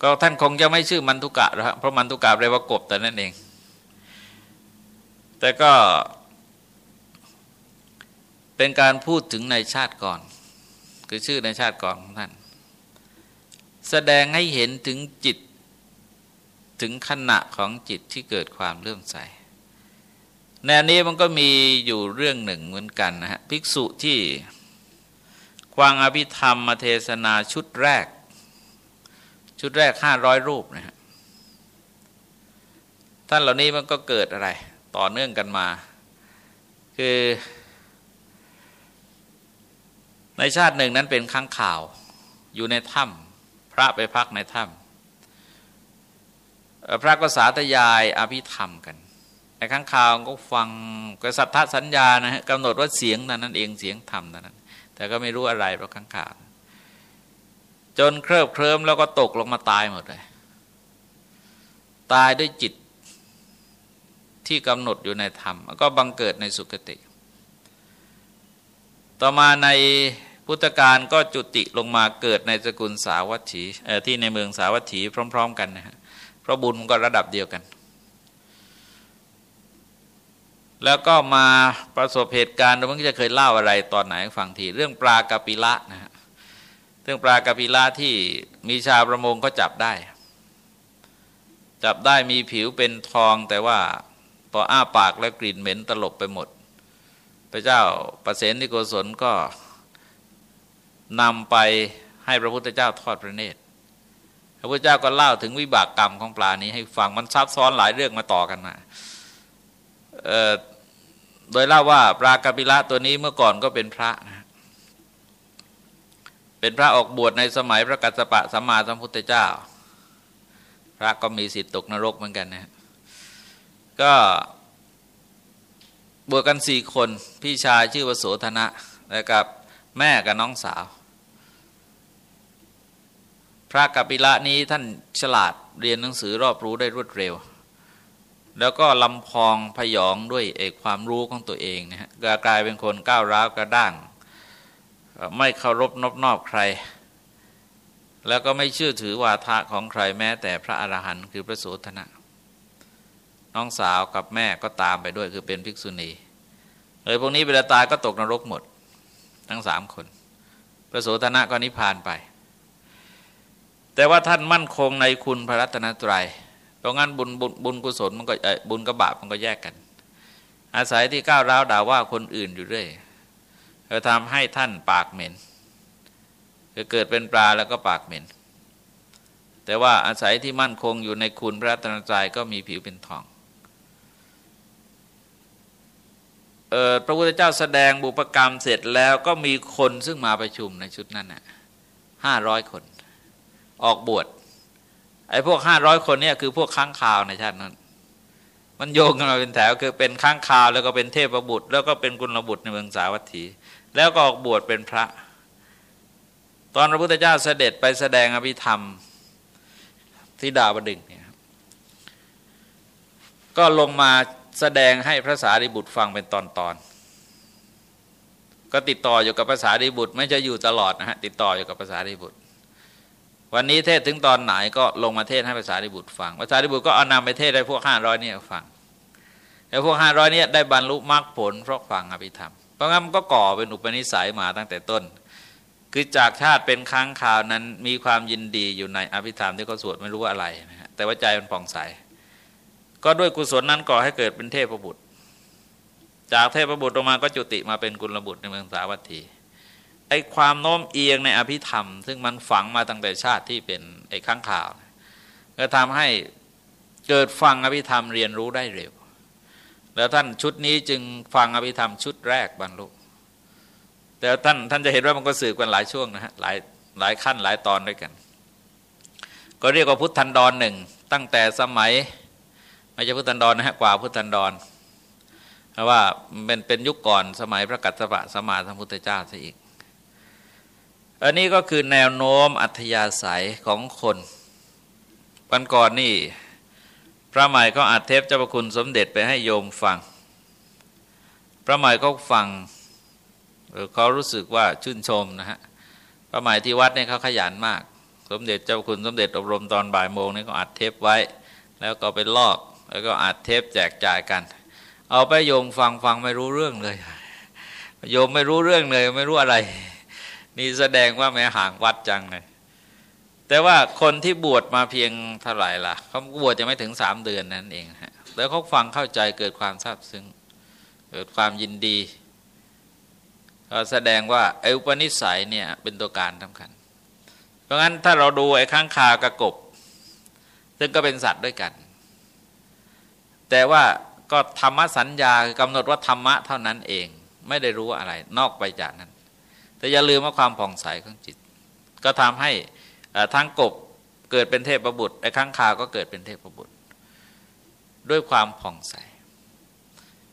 Speaker 1: ก็ท่านคงจะไม่ชื่อมันทุกะหรอกเพราะมันทุกะเรียกว่ากบแต่นั่นเอง แต่ก็ เป็นการพูดถึงในชาติก่อน คือชื่อในชาติก่อนของท่าน แสดงให้เห็นถึงจิตถึงขณะของจิตที่เกิดความเลื่อมใสแนวนี้มันก็มีอยู่เรื่องหนึ่งเหมือนกันนะฮะ ภิกษุที่ควางอภิธรรมมาเทศนาชุดแรก ชุดแรกห้าร้อยรูปนะฮะท่านเหล่านี้มันก็เกิดอะไร ต่อเนื่องกันมา คือ ในชาติหนึ่งนั้นเป็นข้างข่าว อยู่ในถ้ำพระไปพักในถ้ำพระก็สาธยายอภิธรรมกันในข้างข่าวก็ฟังก็สัทธสัญญานะฮะกำหนดว่าเสียงนั้นนั่นเองเสียงธรรมนั้น แต่ก็ไม่รู้อะไรเพราะข้างข่าวจนเคลิบเคลิ้มแล้วก็ตกลงมาตายหมดเลย ตายด้วยจิตที่กำหนดอยู่ในธรรม ก็บังเกิดในสุคติ ต่อมาใน พุทธการก็จุติลงมาเกิดในสกุลสาวัตถีที่ในเมืองสาวัตถีพร้อม ๆ กันนะฮะเพราะบุญมันก็ระดับเดียวกัน แล้วก็มาประสบเหตุการณ์เราเมื่อกี้จะเคยเล่าอะไรตอนไหนฟังที เรื่องปลากระปิละนะฮะเรื่องปลากระพิลาที่มีชาวประมงก็จับได้ จับได้มีผิวเป็นทองแต่ว่าพออ้าปากแล้วกลิ่นเหม็นตลบไปหมด พระเจ้าประเสนิโกศลก็ นำไปให้พระพุทธเจ้าทอดพระเนตร พระพุทธเจ้าก็เล่าถึงวิบากกรรมของปลานี้ให้ฟังมันซับซ้อนหลายเรื่องมาต่อกันมาโดยเล่าว่าปลากระปิละตัวนี้เมื่อก่อนก็เป็นพระนะเป็นพระออกบวชในสมัยพระกัสสปะสัมมาสัมพุทธเจ้า พระก็มีสิทธิตกนรกเหมือนกันนะก็บวชกันสี่คนพี่ชายชื่อวโสธนะแล้วกับแม่กับน้องสาว พระกัปปิละนี้ท่านฉลาดเรียนหนังสือรอบรู้ได้รวดเร็ว แล้วก็ลำพองพยองด้วยเอกความรู้ของตัวเองนะฮะกลายเป็นคนก้าวร้าวกระด้าง ไม่เคารพนอบนอบใคร แล้วก็ไม่เชื่อถือวาทะของใครแม้แต่พระอรหันต์คือพระโสธนะน้องสาวกับแม่ก็ตามไปด้วยคือเป็นภิกษุณีเลยพวกนี้เวลาตายก็ตกนรกหมด ทั้งสามคน พระโสธนะก็นิพพานไป แต่ว่าท่านมั่นคงในคุณพระรัตนตรยัยเพราะงั้นบุญบุญบุญกุศลมันก็บุญกับบาปมันก็แยกกัน อาศัยที่ก้าวร้าวด่าว่าคนอื่นอยู่เรื่อยจะทำให้ท่านปากเหม็นจะเกิดเป็นปลาแล้วก็ปากเหม็น แต่ว่าอาศัยที่มั่นคงอยู่ในคุณพระรัตนตรัยก็มีผิวเป็นทองพระพุทธเจ้าแสดงบุปกรรมเสร็จแล้วก็มีคนซึ่งมาประชุมในชุดนั้นน่ะห้าร้อยคน ออกบวชไอ้พวกห้าร้อยคนเนี่ยคือพวกค้างคาวในชาตินั้น มันโยงกันมาเป็นแถวคือเป็นค้างคาวแล้วก็เป็นเทพบุตร แล้วก็เป็นกุลบุตรในเมืองสาวัตถี แล้วก็ออกบวชเป็นพระ ตอนพระพุทธเจ้าเสด็จไปแสดงอภิธรรมที่ดาวดึงเนี่ยก็ลงมาแสดงให้พระสารีบุตรฟังเป็นตอนตอนก็ติดต่ออยู่กับภาษาดีบุตร ไม่จะอยู่ตลอดนะฮะติดต่ออยู่กับภาษาดีบุตร วันนี้เทศถึงตอนไหนก็ลงมาเทศให้ภาษาดีบุตรฟังภาษาดีบุตรก็เอานำไปเทศให้พวกห้าร้อยนี่ฟังแล้วพวกห้าร้อยนี่ได้บรรลุมรรคผลเพราะฟังอภิธรรม เพราะงั้นมันก็ก่อเป็นอุปนิสัยมาตั้งแต่ต้น คือจากชาติเป็นครั้งข่าวนั้นมีความยินดีอยู่ในอภิธรรมที่เขาสวดไม่รู้อะไรนะฮะแต่ว่าใจมันผ่องใส ก็ด้วยกุศลนั้นก่อให้เกิดเป็นเทพบุตร จากเทพบุตรออกมาก็จุติมาเป็นกุลบุตรในเมืองสาวัตถี ไอ้ความโน้มเอียงในอภิธรรม ซึ่งมันฝังมาตั้งแต่ชาติที่เป็นไอ้ข้างข่าว ก็ทำให้เกิดฟังอภิธรรมเรียนรู้ได้เร็ว แล้วท่านชุดนี้จึงฟังอภิธรรมชุดแรกบรรลุแต่ท่านท่านจะเห็นว่ามันก็สืบกันหลายช่วงนะฮะหลายหลายขั้นหลายตอนด้วยกัน ก็เรียกว่าพุทธันดรหนึ่งตั้งแต่สมัยไม่ใช่พุทธันดรนะฮะกว่าพุทธันดรเพราะว่าเป็นเป็นยุคก่อนสมัยพระกัสสปะสมาสัมพุทธเจ้าซะอีก อันนี้ก็คือแนวโน้มอัธยาศัยของคนวันก่อนนี่ พระใหม่ก็อัดเทปเจ้าประคุณสมเด็จไปให้โยมฟัง พระใหม่ก็ฟังเขารู้สึกว่าชื่นชมนะฮะพระใหม่ที่วัดเนี่ยเขาขยันมาก สมเด็จเจ้าคุณสมเด็จอบรมตอนบ่ายโมงนี่ก็อัดเทปไว้ แล้วก็ไปลอกแล้วก็อัดเทปแจกจ่ายกัน เอาไปโยมฟังฟังไม่รู้เรื่องเลย โยมไม่รู้เรื่องเลย ไม่รู้อะไร นี่แสดงว่าแม้ห่างวัดจังเลยแต่ว่าคนที่บวชมาเพียงเท่าไหร่ล่ะเขาบวชจะไม่ถึงสามเดือนนั่นเองฮะแล้วเขาฟังเข้าใจเกิดความซาบซึ้งเกิดความยินดีก็แสดงว่าไอ้อุปนิสัยเนี่ยเป็นตัวการสำคัญ เพราะงั้นถ้าเราดูไอ้ข้างคากระกบ ซึ่งก็เป็นสัตว์ด้วยกัน แต่ว่าก็ธรรมสัญญากำหนดว่าธรรมะเท่านั้นเอง ไม่ได้รู้อะไรนอกไปจากนั้น แต่อย่าลืมว่าความผ่องใสของจิต ก็ทำให้ทั้งกบเกิดเป็นเทพประบุตรไอ้ข้างคาก็เกิดเป็นเทพประบุตร ด้วยความผ่องใส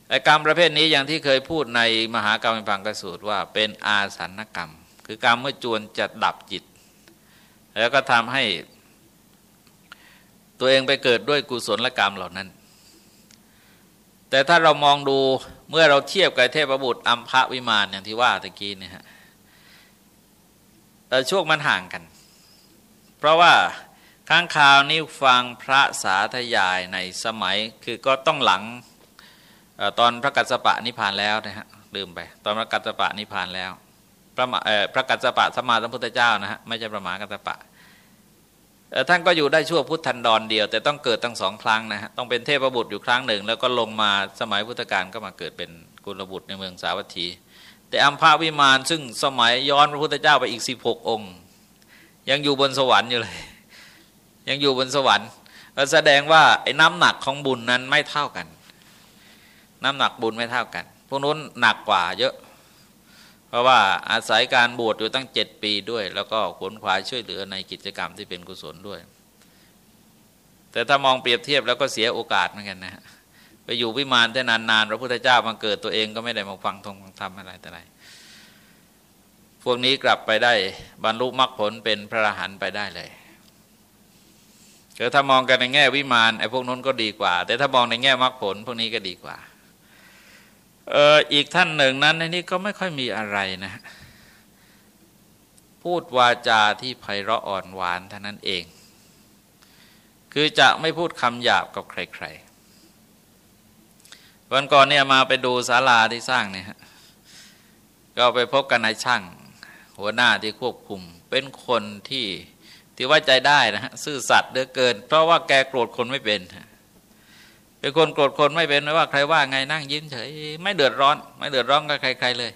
Speaker 1: ไอ้กรรมประเภทนี้อย่างที่เคยพูดในมหากรรมพังกสูตรว่าเป็นอาสันกรรม คือกรรมเมื่อจวนจะดับจิต แล้วก็ทำให้ตัวเองไปเกิดด้วยกุศลกรรมเหล่านั้น แต่ถ้าเรามองดูเมื่อเราเทียบกับเทพบุตรอัมพะวิมานอย่างที่ว่าตะกี้เนี่ยฮะ ช่วงมันห่างกัน เพราะว่าข้างข่าวนี้ฟังพระสาธยายในสมัยคือก็ต้องหลังตอนพระกัสสปะนิพพานแล้วนะฮะลืมไป ตอนพระกัสสปะนิพพานแล้วพระพระกัสสปะสมมาสัมพุทธเจ้านะฮะไม่ใช่พระมหากัสสปะท่านก็อยู่ได้ชั่วพุทธันดรเดียว แต่ต้องเกิดตั้งสองครั้งนะฮะต้องเป็นเทพบุตรอยู่ครั้งหนึ่ง แล้วก็ลงมาสมัยพุทธกาลก็มาเกิดเป็นกุลบุตรในเมืองสาวัตถี แต่อัมพาวิมานซึ่งสมัยย้อนพระพุทธเจ้าไปอีกสิบหกองค์ ยังอยู่บนสวรรค์อยู่เลย ยังอยู่บนสวรรค์แสดงว่าไอ้น้ำหนักของบุญนั้นไม่เท่ากัน น้ำหนักบุญไม่เท่ากัน พวกนู้นหนักกว่าเยอะ เพราะว่าอาศัยการบวชอยู่ตั้งเจ็ดปีด้วย แล้วก็ขวนขวายช่วยเหลือในกิจกรรมที่เป็นกุศลด้วย แต่ถ้ามองเปรียบเทียบแล้วก็เสียโอกาสเหมือนกันนะฮะ ไปอยู่วิมานได้นานๆพระพุทธเจ้ามาเกิดตัวเองก็ไม่ได้มาฟังทงฟังธรรมอะไรแต่ไรพวกนี้กลับไปได้บรรลุมรรคผลเป็นพระอรหันต์ไปได้เลยเออถ้ามองกันในแง่วิมานไอ้พวกนั้นก็ดีกว่า แต่ถ้ามองในแง่มรรคผลพวกนี้ก็ดีกว่าเอออีกท่านหนึ่งนั้นในนี้ก็ไม่ค่อยมีอะไรนะ พูดวาจาที่ไพเราะอ่อนหวานเท่านั้นเอง คือจะไม่พูดคำหยาบกับใคร ๆ วันก่อนเนี่ยมาไปดูศาลาที่สร้างเนี่ยก็ไปพบกันนายช่าง หัวหน้าที่ควบคุม เป็นคนที่ที่ไว้ใจได้นะฮะซื่อสัตย์เหลือเกิน เพราะว่าแกโกรธคนไม่เป็นเป็นคนโกรธคนไม่เป็นไม่ว่าใครว่าไงนั่งยิ้มเฉยไม่เดือดร้อน ไม่เดือดร้อนกับใคร ๆเลย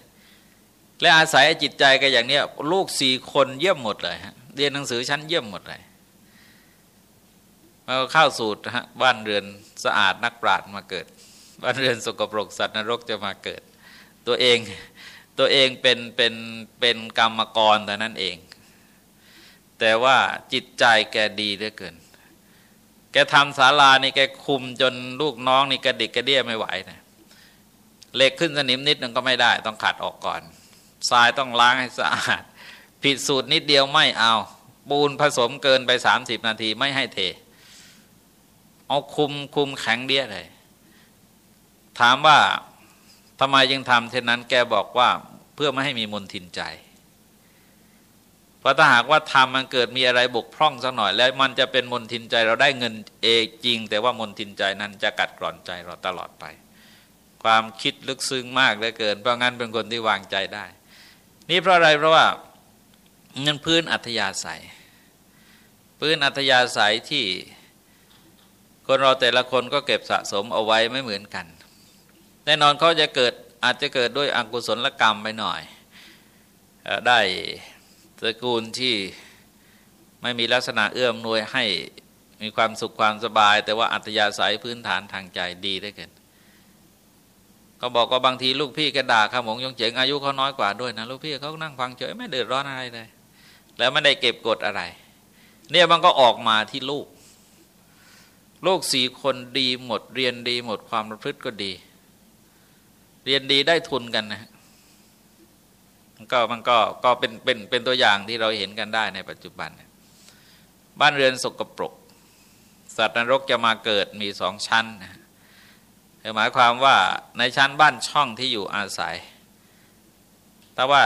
Speaker 1: และอาศัยจิตใจกันอย่างเนี้ยลูกสี่คนเยี่ยมหมดเลยฮะเรียนหนังสือชั้นเยี่ยมหมดเลยมาเข้าสูตรฮะบ้านเรือนสะอาดนักปราชญ์มาเกิด บ้านเรือนสกปรกสัตว์นรกจะมาเกิด ตัวเองตัวเองเป็นเป็นเป็นกรรมกรแต่นั้นเอง แต่ว่าจิตใจแกดีเหลือเกิน แกทำศาลานี่แกคุมจนลูกน้องนี่กระดิกกระเดี้ยไม่ไหวนะเหล็กขึ้นสนิมนิดนึงก็ไม่ได้ ต้องขัดออกก่อนทรายต้องล้างให้สะอาด ผิดสูตรนิดเดียวไม่เอา ปูนผสมเกินไปสามสิบนาทีไม่ให้เท เอาคุมคุมแข็งเดี้ยเลย ถามว่าทำไมยังทำเช่นนั้นแกบอกว่าเพื่อไม่ให้มีมนทินใจ เพราะถ้าหากว่าทำมันเกิดมีอะไรบกพร่องสักหน่อย แล้วมันจะเป็นมนทินใจเราได้เงินเองจริง แต่ว่ามนทินใจนั้นจะกัดกร่อนใจเราตลอดไป ความคิดลึกซึ้งมากเหลือเกินเพราะงั้นเป็นคนที่วางใจได้ นี่เพราะอะไรเพราะว่าเงินพื้นอัธยาศัย พื้นอัธยาศัยที่คนเราแต่ละคนก็เก็บสะสมเอาไว้ไม่เหมือนกัน แน่นอนเขาจะเกิดอาจจะเกิดด้วยอกุศลกรรมไปหน่อยได้ตระกูลที่ไม่มีลักษณะเอื้อมนวยให้มีความสุขความสบาย แต่ว่าอัตยาศัยพื้นฐานทางใจดีได้เกินเขาบอกว่าบางทีลูกพี่กระด่าขาหมงยงเจ๋งอายุเขาน้อยกว่าด้วยนะลูกพี่เขานั่งฟังเฉยไม่เดือดร้อนอะไรเลย แล้วไม่ได้เก็บกดอะไร เนี่ยมันก็ออกมาที่ลูก ลูกสี่คนดีหมดเรียนดีหมดความประพฤติก็ดี เรียนดีได้ทุนกันนะก็มันก็ก็เป็นเป็นเป็นตัวอย่างที่เราเห็นกันได้ในปัจจุบัน บ้านเรือนสกปรก สัตว์นรกจะมาเกิดมีสองชั้นหมายความว่าในชั้นบ้านช่องที่อยู่อาศัย แต่ว่า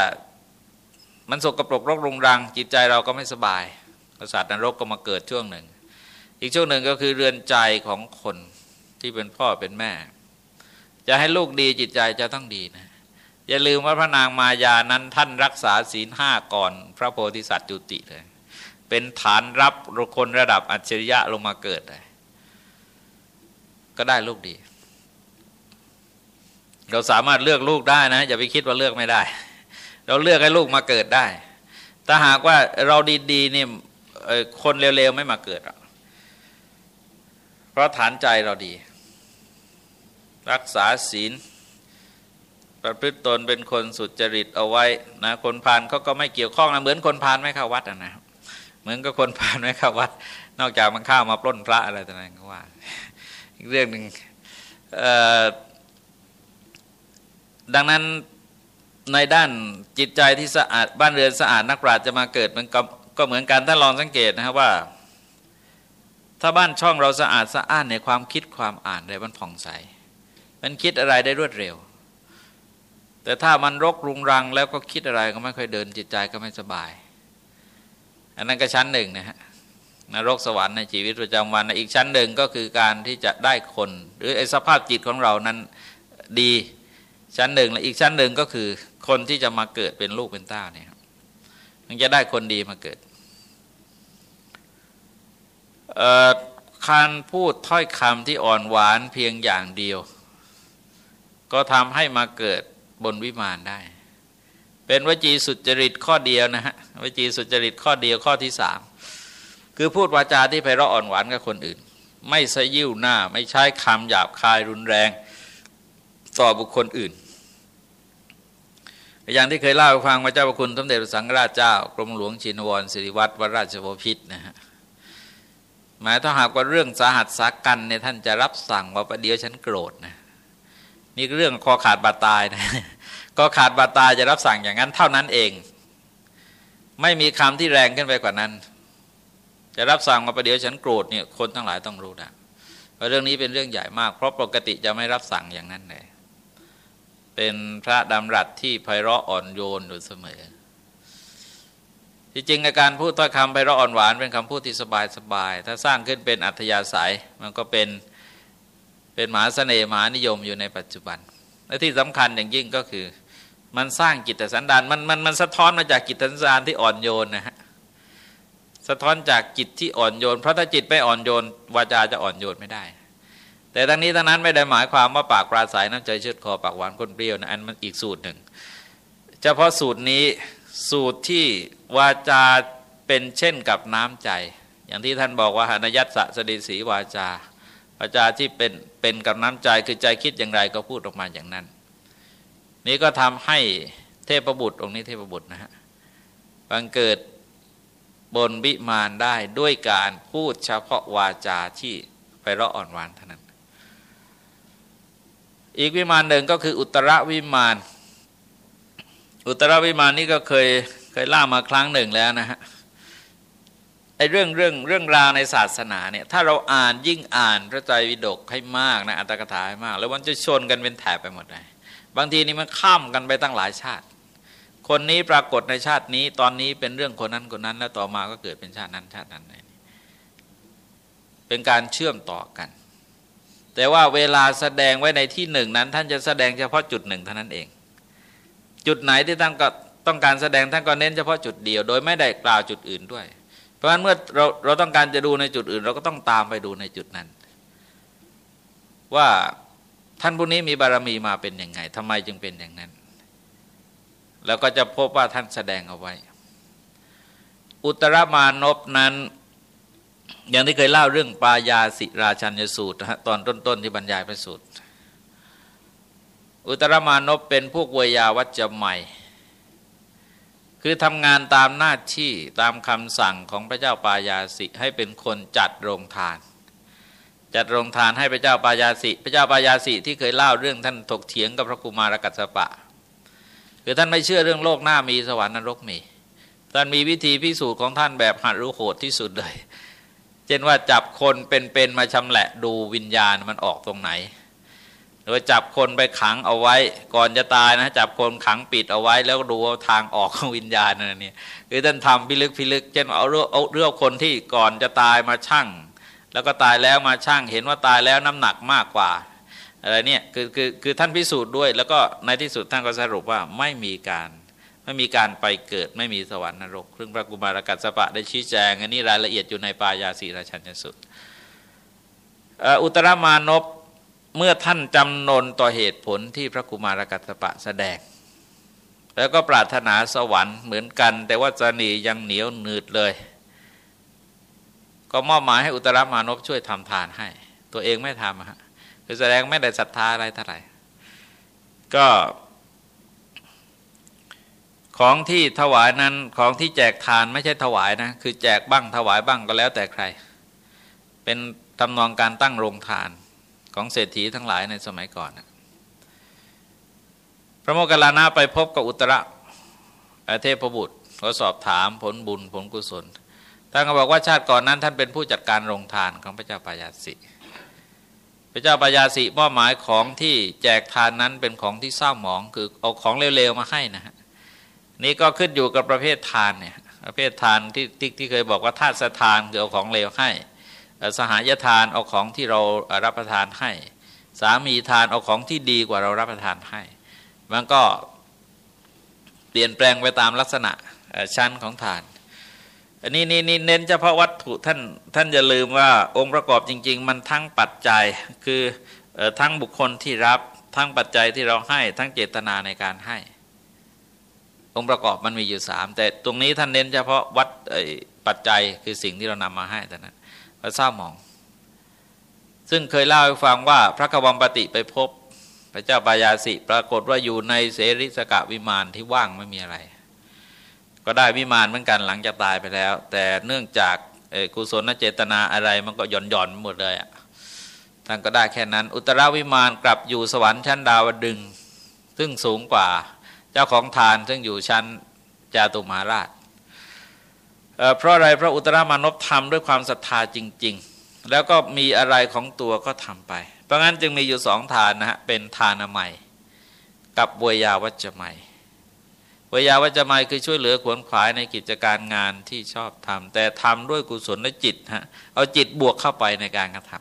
Speaker 1: มันสกปรกรกรุงรัง จิตใจเราก็ไม่สบายสัตว์นรกก็มาเกิดช่วงหนึ่ง อีกช่วงหนึ่งก็คือเรือนใจของคนที่เป็นพ่อเป็นแม่ จะให้ลูกดีจิตใจจะต้องดีนะ อย่าลืมว่าพระนางมายานั้นท่านรักษาศีลห้าก่อน พระโพธิสัตว์จุติเลย เป็นฐานรับคนระดับอัจฉริยะลงมาเกิดเลยก็ได้ลูกดี เราสามารถเลือกลูกได้นะ อย่าไปคิดว่าเลือกไม่ได้ เราเลือกให้ลูกมาเกิดได้ ถ้าหากว่าเราดีๆนี่คนเร็วๆไม่มาเกิดเพราะฐานใจเราดี รักษาศีล ประพฤติตนเป็นคนสุจริตเอาไว้นะคนพานเขาก็ไม่เกี่ยวข้องนะเหมือนคนพานไม่เข้าวัดนะเหมือนกับคนพานไม่เข้าวัด นอกจากมันข้าวมาปล้นพระอะไรต่างๆก็ว่าอีกเรื่องหนึ่งดังนั้นในด้านจิตใจที่สะอาดบ้านเรือนสะอาดนักปราชญ์จะมาเกิดมันก็ก็เหมือนกันถ้าลองสังเกตนะครับว่า ถ้าบ้านช่องเราสะอาดสะอ้านในความคิดความอ่านอะไรมันผ่องใส มันคิดอะไรได้รวดเร็ว แต่ถ้ามันรกรุงรังแล้วก็คิดอะไรก็ไม่ค่อยเดินจิตใจก็ไม่สบาย อันนั้นก็ชั้นหนึ่งนะฮะนรกสวรรค์ในชีวิตประจำวันอีกชั้นหนึ่งก็คือการที่จะได้คน หรือไอ้สภาพจิตของเรานั้นดีชั้นหนึ่งและอีกชั้นหนึ่งก็คือคนที่จะมาเกิดเป็นลูกเป็นเต้าเนี่ยมันจะได้คนดีมาเกิดการพูดถ้อยคำที่อ่อนหวานเพียงอย่างเดียว ก็ทำให้มาเกิดบนวิมานได้ เป็นวจีสุจริตข้อเดียวนะฮะวจีสุจริตข้อเดียวข้อที่สามคือพูดวาจาที่ไพเราะอ่อนหวานกับคนอื่น ไม่สยิ้วหน้าไม่ใช้คำหยาบคายรุนแรงต่อบุคคลอื่น อย่างที่เคยเล่าให้ฟังว่าเจ้าพระคุณสมเด็จพระสังฆราชเจ้ากรมหลวงชินวรสิริวัตรวราชบพิษนะฮะหมายถ้าหากว่าเรื่องสาหัสสากันเนี่ยท่านจะรับสั่งว่าประเดี๋ยวฉันโกรธนะ นี่เรื่องคอขาดบาดตายนะคอขาดบาดตายจะรับสั่งอย่างนั้นเท่านั้นเอง ไม่มีคำที่แรงขึ้นไปกว่านั้น จะรับสั่งมาประเดี๋ยวฉันโกรธเนี่ยคนทั้งหลายต้องรู้นะว่าเรื่องนี้เป็นเรื่องใหญ่มาก เพราะปกติจะไม่รับสั่งอย่างนั้นเลยเป็นพระดำรัสที่ไพเราะอ่อนโยนอยู่เสมอที่จริงอาการพูดถ้อยคำไพเราะอ่อนหวานเป็นคำพูดที่สบายสบาย ถ้าสร้างขึ้นเป็นอัธยาศัยมันก็เป็น เป็นหมหาเสน่ห์มหานิยมอยู่ในปัจจุบัน และที่สำคัญอย่างยิ่งก็คือ มันสร้างจิตสันดานมันมันมันสะท้อนมาจากจิตสันดานที่อ่อนโยนนะฮะสะท้อนจากจิตที่อ่อนโยน เพราะถ้าจิตไม่อ่อนโยนวาจาจะอ่อนโยนไม่ได้ แต่ทั้งนี้ทั้งนั้นไม่ได้หมายความว่าปากปราศัยน้ำใจเชืดคอปากหวานก้นเปรี้ยวนะอันมันอีกสูตรหนึ่งเฉพาะสูตรนี้สูตรที่วาจาเป็นเช่นกับน้ำใจ อย่างที่ท่านบอกว่าหานยัตสะสดีสีวาจา วาจาที่เป็นเป็นกับน้ำใจคือใจคิดอย่างไรก็พูดออกมาอย่างนั้น นี้ก็ทำให้เทพบุตรองค์นี้เทพบุตรนะฮะบังเกิดบนวิมานได้ด้วยการพูดเฉพาะวาจาที่ไพเราะอ่อนหวานเท่านั้น อีกวิมานหนึ่งก็คืออุตรวิมาน อุตรวิมานนี้ก็เคยเคยล่ามาครั้งหนึ่งแล้วนะฮะ ไอ้เรื่องเรื่องเรื่องราวในศาสนาเนี่ยถ้าเราอ่านยิ่งอ่านพระไตรปิฎกให้มากนะอัตถกถาให้มาก แล้วมันจะชนกันเป็นแถบไปหมดเลยบางทีนี่มันข้ามกันไปตั้งหลายชาติ คนนี้ปรากฏในชาตินี้ ตอนนี้เป็นเรื่องคนนั้นคนนั้น แล้วต่อมาก็เกิดเป็นชาตินั้นชาตินั้นเป็นการเชื่อมต่อกัน แต่ว่าเวลาแสดงไว้ในที่หนึ่งนั้น ท่านจะแสดงเฉพาะจุดหนึ่งเท่านั้นเอง จุดไหนที่ท่านก็ต้องการแสดงท่านก็เน้นเฉพาะจุดเดียว โดยไม่ได้กล่าวจุดอื่นด้วย เพราะฉะนั้นเมื่อเราเราต้องการจะดูในจุดอื่น เราก็ต้องตามไปดูในจุดนั้น ว่าท่านผู้นี้มีบารมีมาเป็นยังไงทำไมจึงเป็นอย่างนั้น แล้วก็จะพบว่าท่านแสดงเอาไว้ อุตรมานพนั้น อย่างที่เคยเล่าเรื่องปายาสิราชัญยสูตรนะฮะตอนต้นๆที่บรรยายพระสูตร อุตรมานพเป็นพวกเวยาวัจจะใหม่ คือทำงานตามหน้าที่ตามคำสั่งของพระเจ้าปายาสิให้เป็นคนจัดโรงทาน จัดโรงทานให้พระเจ้าปายาสิ พระเจ้าปายาสิที่เคยเล่าเรื่องท่านถกเถียงกับพระกุมารกัสปะ คือท่านไม่เชื่อเรื่องโลกหน้ามีสวรรค์นรกมีท่านมีวิธีพิสูจน์ของท่านแบบหัดรู้โหดที่สุดเลย เช่นว่าจับคนเป็นๆมาชำแหละดูวิญญาณมันออกตรงไหน หรือจับคนไปขังเอาไว้ ก่อนจะตายนะจับคนขังปิดเอาไว้ แล้วดูทางออกของวิญญาณนั่นนี่คือท่านทำพิลึกพิลึกเช่นเอาเรื่องเอาเรื่องคนที่ก่อนจะตายมาชั่ง แล้วก็ตายแล้วมาชั่ง เห็นว่าตายแล้วน้ำหนักมากกว่าอะไรเนี่ยคือคือคือท่านพิสูจน์ด้วย แล้วก็ในที่สุดท่านก็สรุปว่าไม่มีการไม่มีการไปเกิดไม่มีสวรรค์นรกซึ่งพระกุมารกัสปะได้ชี้แจง อันนี้รายละเอียดอยู่ในปายาสีราชันสุดอุตรมานพ เมื่อท่านจำนนต่อเหตุผลที่พระกุมารกัสปะแสดง แล้วก็ปรารถนาสวรรค์เหมือนกัน แต่ว่าจนียังเหนียวหนืดเลย ก็มอบหมายให้อุตรมานพช่วยทำทานให้ ตัวเองไม่ทำฮะคือแสดงไม่ได้ศรัทธาอะไรเท่าไหร่ก็ของที่ถวายนั้นของที่แจกทานไม่ใช่ถวายนะ คือแจกบ้างถวายบ้างก็แล้วแต่ใคร เป็นทำนองการตั้งโรงทาน ของเศรษฐีทั้งหลายในสมัยก่อนนะพระโมคคัลลานะไปพบกับอุตระเทพบุตรเขาสอบถามผลบุญผลกุศล ท่านก็บอกว่าชาติก่อนนั้น ท่านเป็นผู้จัดการโรงทานของพระเจ้าปายาสิ พระเจ้าปายาสิมอบหมายของที่แจกทานนั้นเป็นของที่เศร้าหมองคือเอาของเร็วๆมาให้นะฮะ นี่ก็ขึ้นอยู่กับประเภททานเนี่ยประเภททานที่ที่เคยบอกว่าธาตุสถานคือเอาของเร็วให้ สหายทานเอาของที่เรารับประทานให้ สามีทานเอาของที่ดีกว่าเรารับประทานให้ มันก็เปลี่ยนแปลงไปตามลักษณะชั้นของทานอันนี้นี่นี่เน้นเฉพาะวัตถุท่านท่านอย่าลืมว่าองค์ประกอบจริง ๆ มันทั้งปัจจัยคือทั้งบุคคลที่รับทั้งปัจจัยที่เราให้ทั้งเจตนาในการให้ องค์ประกอบมันมีอยู่สามแต่ตรงนี้ท่านเน้นเฉพาะวัดปัจจัยคือสิ่งที่เรานำมาให้แต่นั้น เศร้าหมอง ซึ่งเคยเล่าให้ฟังว่าพระกวัมปติไปพบ พระเจ้าปายาสิ ปรากฏว่าอยู่ในเสริสกะวิมานที่ว่างไม่มีอะไร ก็ได้วิมานเหมือนกันหลังจากตายไปแล้ว แต่เนื่องจากกุศลเจตนาอะไรมันก็หย่อนหย่อนหมดเลยอะท่านก็ได้แค่นั้น อุตราวิมานกลับอยู่สวรรค์ชั้นดาวดึง ซึ่งสูงกว่าเจ้าของทานซึ่งอยู่ชั้นจาตุมาราช เพราะอะไรพระอุตรามานพทำด้วยความศรัทธาจริง ๆ แล้วก็มีอะไรของตัวก็ทำไป เพราะงั้นจึงมีอยู่สองทานนะฮะเป็นทานใหม่กับวยาวัจจะใหม่วยาวัจจะใหม่คือช่วยเหลือขวนขวายในกิจการงานที่ชอบทำแต่ทำด้วยกุศลและจิตฮะเอาจิตบวกเข้าไปในการกระท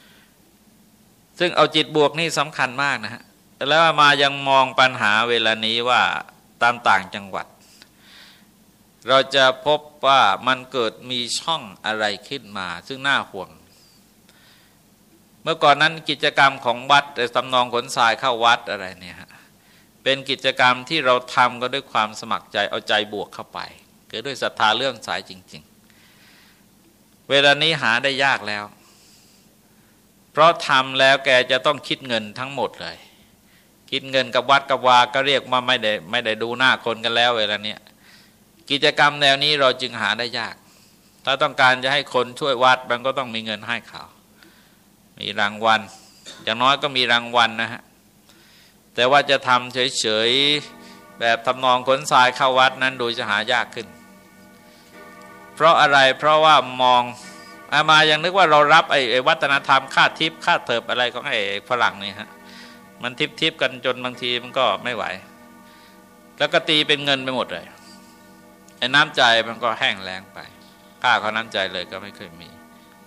Speaker 1: ำซึ่งเอาจิตบวกนี่สำคัญมากนะฮะแล้วมายังมองปัญหาเวลานี้ว่าตามต่างจังหวัด เราจะพบว่ามันเกิดมีช่องอะไรขึ้นมา ซึ่งน่าห่วง เมื่อก่อนนั้นกิจกรรมของวัดแต่ตำนองขนทรายเข้าวัดอะไรเนี่ยเป็นกิจกรรมที่เราทำก็ด้วยความสมัครใจเอาใจบวกเข้าไป เกิดด้วยศรัทธาเรื่องสายจริง ๆ เวลานี้หาได้ยากแล้ว เพราะทำแล้วแกจะต้องคิดเงินทั้งหมดเลย คิดเงินกับวัดกับวาก็เรียกว่าไม่ได้ไม่ได้ดูหน้าคนกันแล้วเวลาเนี้ย กิจกรรมแนวนี้เราจึงหาได้ยาก ถ้าต้องการจะให้คนช่วยวัดมันก็ต้องมีเงินให้เขามีรางวัล อย่างน้อยก็มีรางวัลนะฮะ แต่ว่าจะทำเฉยๆ แบบทำนองขนทรายเข้าวัดนั้นดูจะหายากขึ้น เพราะอะไรเพราะว่ามองอามายังนึกว่าเรารับไอ้วัฒนธรรมค่าทิพย์ค่าเถิบอะไรของไอ้ฝรั่งนี่ฮะ มันทิพทิพกันจนบางทีมันก็ไม่ไหว แล้วก็ตีเป็นเงินไปหมดเลย ไอ้น้ำใจมันก็แห้งแล้งไป ค่าเขาน้ำใจเลยก็ไม่เคยมี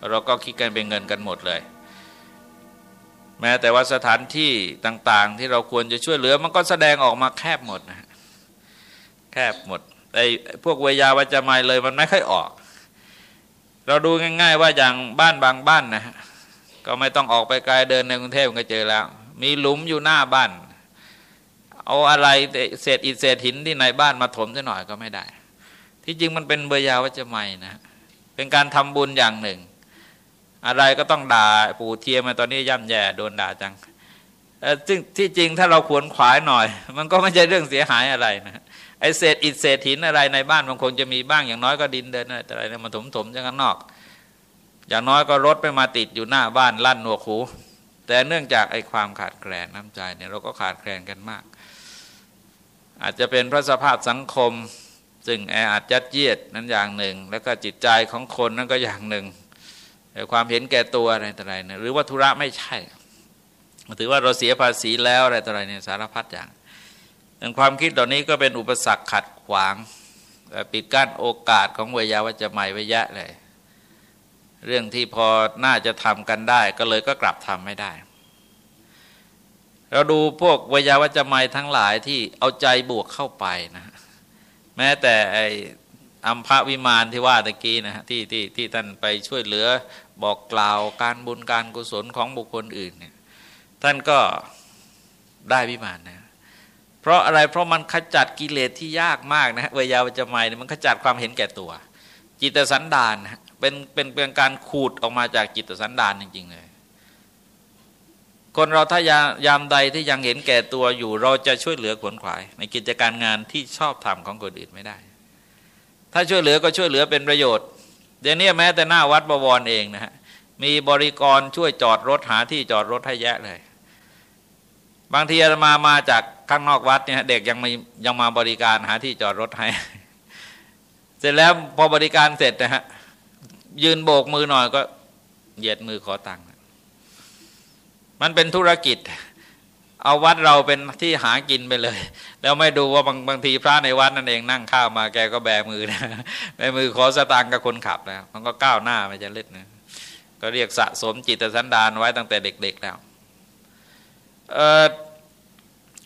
Speaker 1: เราก็คิดกันเป็นเงินกันหมดเลย แม้แต่ว่าสถานที่ต่าง ๆ ที่เราควรจะช่วยเหลือ มันก็แสดงออกมาแคบหมดนะแคบหมดไอ้พวกเวยาวัจมายเลยมันไม่ค่อยออก เราดูง่าย ๆ ว่าอย่างบ้านบางบ้านนะก็ไม่ต้องออกไปไกลเดินในกรุงเทพก็เจอแล้ว มีหลุมอยู่หน้าบ้าน เอาอะไรเศษอิฐเศษหินที่ในบ้านมาถมสักหน่อยก็ไม่ได้ ที่จริงมันเป็นเบยาวัจไม่นะเป็นการทำบุญอย่างหนึ่ง อะไรก็ต้องด่าปู่เทียมมาตอนนี้ย่ำแย่โดนด่าจังซึ่งที่จริงถ้าเราขวนขวายหน่อย มันก็ไม่ใช่เรื่องเสียหายอะไรนะไอเศษอิฐเศษหินอะไรในบ้านบางคนจะมีบ้างอย่างน้อยก็ดินเดินอะไรมาถมถมจากข้างนอก อย่างน้อยก็รถไปมาติดอยู่หน้าบ้านลั่นหัวขูแต่เนื่องจากไอความขาดแคลนน้ำใจเนี่ยเราก็ขาดแคลนกันมาก อาจจะเป็นพระสภาพสังคม ซึ่งแออาจจัดเยียดนั้นอย่างหนึ่ง แล้วก็จิตใจของคนนั้นก็อย่างหนึ่งความเห็นแก่ตัวอะไรต่ออะไรเนี่ยหรือว่าธุระไม่ใช่ถือว่าเราเสียภาษีแล้วอะไรต่ออะไรเนี่ยสารพัดอย่างดังความคิดเหล่านี้ก็เป็นอุปสรรคขัดขวางปิดกั้นโอกาสของเวยาวัจะใหม่ว้ยะเลย เรื่องที่พอน่าจะทำกันได้ ก็เลยก็กลับทำไม่ได้ เราดูพวกวยาวัจไมยทั้งหลายที่เอาใจบวกเข้าไปนะ แม้แต่ไออัมพวิมานที่ว่าตะกี้นะฮะที่ที่ที่ท่านไปช่วยเหลือบอกกล่าวการบุญการกุศลของบุคคลอื่นเนี่ยท่านก็ได้วิมานนะ เพราะอะไรเพราะมันขจัดกิเลสที่ยากมากนะเวยาวจไมยเนี่ยมันขจัดความเห็นแก่ตัว จิตสันดานเป็นเป็นเป็นการขูดออกมาจากจิตสันดานจริงๆเลย คนเราถ้ายายามใดที่ยังเห็นแก่ตัวอยู่ เราจะช่วยเหลือขวนขวาย ในกิจการงานที่ชอบทำของคนอื่นไม่ได้ ถ้าช่วยเหลือก็ช่วยเหลือเป็นประโยชน์ เดี๋ยวนี้แม้แต่หน้าวัดบวรเองนะฮะมีบริกรช่วยจอดรถหาที่จอดรถให้แยะเลย บางทีมามาจากข้างนอกวัดเนี่ยเด็กยังไม่ยังมาบริการหาที่จอดรถให้ เสร็จแล้วพอบริการเสร็จนะฮะยืนโบกมือหน่อยก็เหยียดมือขอตังค์ มันเป็นธุรกิจ เอาวัดเราเป็นที่หากินไปเลย แล้วไม่ดูว่าบางบางทีพระในวัดนั่นเองนั่งข้าวมาแกก็แบมือนะแบมือขอสตางค์กับคนขับแล้วมันก็ก้าวหน้าไม่จะเล็ดนะก็เรียกสะสมจิตสันดานไว้ตั้งแต่เด็ก ๆแล้วเ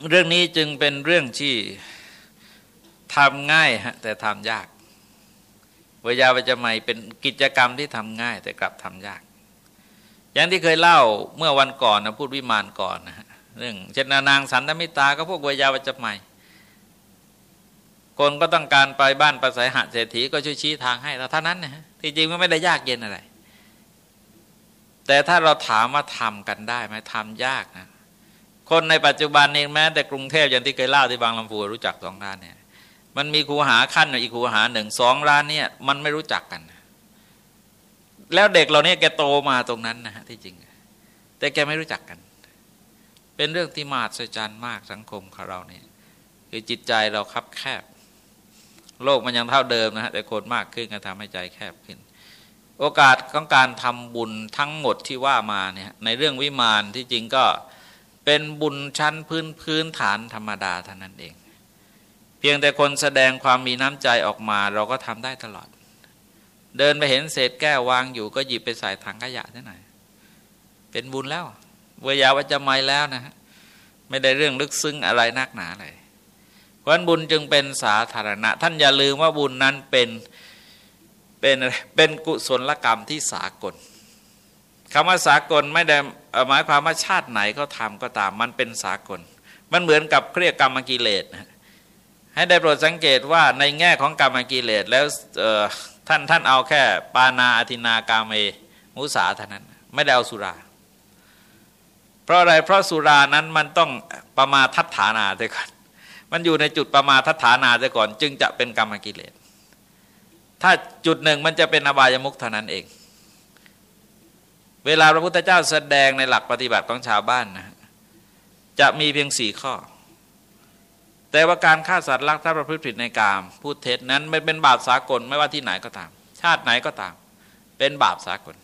Speaker 1: เรื่องนี้จึงเป็นเรื่องที่ทำง่ายฮะแต่ทำยากวิยาวัจไมเป็นกิจกรรมที่ทำง่ายแต่กลับทำยาก อย่างที่เคยเล่าเมื่อวันก่อนนะพูดวิมานก่อนนะเรื่องเช่นนางสันตมิตา ก็พวกวยาวัจไมคนก็ต้องการไปบ้านประสายหะเศรษฐีก็ช่วยชี้ทางให้เราเท่านั้นนะฮะที่จริงมันไม่ได้ยากเย็นอะไร แต่ถ้าเราถามว่าทำกันได้ไหมทำยากนะ คนในปัจจุบันเองแม้แต่กรุงเทพอย่างที่เคยเล่าที่บางลำพูรู้จักสองท่านเนี่ย มันมีครูหาขั้นอีกครูหาหนึ่งสองร้านเนี่ย มันไม่รู้จักกัน แล้วเด็กเราเนี่ยแกโตมาตรงนั้นนะฮะที่จริง แต่แกไม่รู้จักกัน เป็นเรื่องที่มาสจรรย์มากสังคมของเราเนี่ยคือจิตใจเราคับแคบ โลกมันยังเท่าเดิมนะฮะแต่คนมากขึ้นก็ทำให้ใจแคบขึ้น โอกาสของการทำบุญทั้งหมดที่ว่ามาเนี่ยในเรื่องวิมานที่จริงก็เป็นบุญชั้นพื้นพื้นฐานธรรมดาเท่านั้นเอง เพียงแต่คนแสดงความมีน้ำใจออกมา เราก็ทำได้ตลอด เดินไปเห็นเศษแก้ววางอยู่ก็หยิบไปใส่ถังขยะที่ไหนเป็นบุญแล้วเวยาวัจไม่แล้วนะฮะไม่ได้เรื่องลึกซึ้งอะไรนักหนาเลยเพราะบุญจึงเป็นสาธารณะ ท่านอย่าลืมว่าบุญนั้นเป็นเป็นเป็นกุศลกรรมที่สากลคำว่าสากลไม่ได้หมายความว่าชาติไหนเขาทำก็ตามมันเป็นสากล มันเหมือนกับเครียกกรรมกิเลสให้ได้โปรดสังเกตว่าในแง่ของกรรมกิเลสแล้ว ท่านท่านเอาแค่ปานาอธินากาเมมุสาเท่านั้น ไม่ได้เอาสุรา เพราะอะไรเพราะสุรานั้นมันต้องประมาทัฏฐานาเสียก่อนมันอยู่ในจุดประมาทัฏฐานาเสียก่อน จึงจะเป็นกรรมกิเลส ถ้าจุดหนึ่งมันจะเป็นอบายมุขเท่านั้นเอง เวลาพระพุทธเจ้าแสดงในหลักปฏิบัติของชาวบ้านนะจะมีเพียงสี่ข้อ แต่ว่าการฆ่าสัตว์รักทรัพย์ประพฤติผิดในกามพูดเท็จนั้นไม่เป็นบาปสากลไม่ว่าที่ไหนก็ตาม ชาติไหนก็ตาม เป็นบาปสากล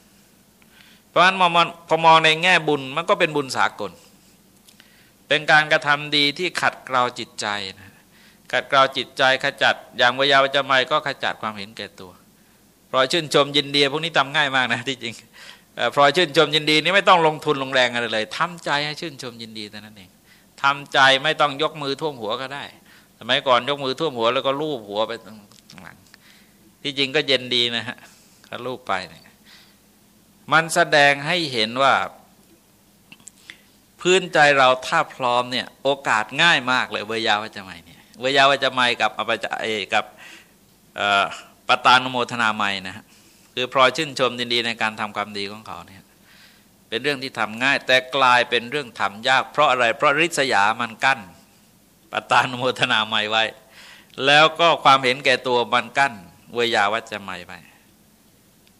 Speaker 1: เพราะฉะนั้นมองพอมองในแง่บุญมันก็เป็นบุญสากล เป็นการกระทำดีที่ขัดเกลาจิตใจนะขัดเกลาจิตใจขจัด อย่างวิยาวจะไม่ก็ขจัดความเห็นแก่ตัวพราะชื่นชมยินดีพวกนี้ทำง่ายมากนะที่จริงพลอยชื่นชมยินดีนี่ไม่ต้องลงทุนลงแรงอะไรเลยทำใจให้ชื่นชมยินดีแต่นั้นเอง ทำใจไม่ต้องยกมือท่วมหัวก็ได้ สมัยก่อนยกมือท่วมหัวแล้วก็ลูบหัวไปตรงหลังที่จริงก็เย็นดีนะฮะก็ลูบไปเนี่ยมันแสดงให้เห็นว่า พื้นใจเราถ้าพร้อมเนี่ย โอกาสง่ายมากเลยเวยาวัจจะไม่เนี่ยเวยาวัจจะไม่กับอภิจเอกับปตานุโมทนาไม่นะฮะคือพลอยชื่นชมดีๆในการทำความดีของเขาเนี่ย เป็นเรื่องที่ทำง่าย แต่กลายเป็นเรื่องทำยาก เพราะอะไร เพราะริษยามันกั้นปตานโมทนาใหม่ไว้ แล้วก็ความเห็นแก่ตัวมันกั้น เวยาวัจจะใหม่ไป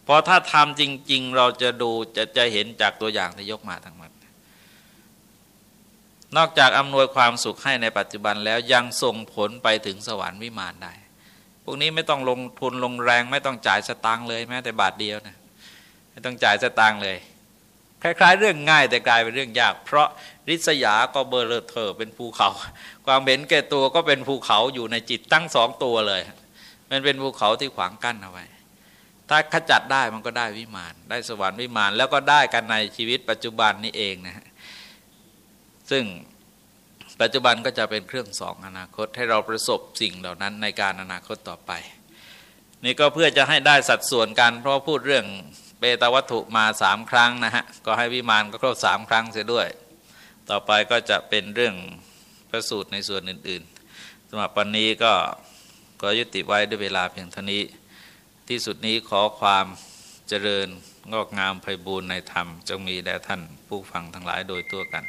Speaker 1: พอถ้าทำจริง ๆ เราจะดูจะจะเห็นจากตัวอย่างที่ยกมาทั้งหมดนอกจากอำนวยความสุขให้ในปัจจุบันแล้วยังส่งผลไปถึงสวรรค์วิมานได้ พวกนี้ไม่ต้องลงทุนลงแรง ไม่ต้องจ่ายสตางค์เลยแม้แต่บาทเดียวนะไม่ต้องจ่ายสตางค์เลย คล้าย ๆ เรื่องง่ายแต่กลายเป็นเรื่องยาก เพราะริษยาก็เบอร์เลเธอเป็นภูเขา ความเห็นแก่ตัวก็เป็นภูเขาอยู่ในจิตตั้งสองตัวเลย มันเป็นภูเขาที่ขวางกั้นเอาไว้ ถ้าขจัดได้มันก็ได้วิมาน ได้สวรรค์วิมาน แล้วก็ได้กันในชีวิตปัจจุบันนี้เองนะซึ่งปัจจุบันก็จะเป็นเครื่องสองอนาคตให้เราประสบสิ่งเหล่านั้นในการอนาคตต่อไป นี่ก็เพื่อจะให้ได้สัดส่วนกันเพราะพูดเรื่อง เปตวัตถุมาสามครั้งนะฮะ ก็ให้วิมานก็ครบสามครั้งเสียด้วย ต่อไปก็จะเป็นเรื่องพระสูตรในส่วนอื่นๆสำหรับวันนี้ก็ก็ยุติไว้ด้วยเวลาเพียงเท่านี้ ที่สุดนี้ขอความเจริญงอกงามไพบูรณ์ในธรรมจงมีแด่ท่านผู้ฟังทั้งหลายโดยตัวกัน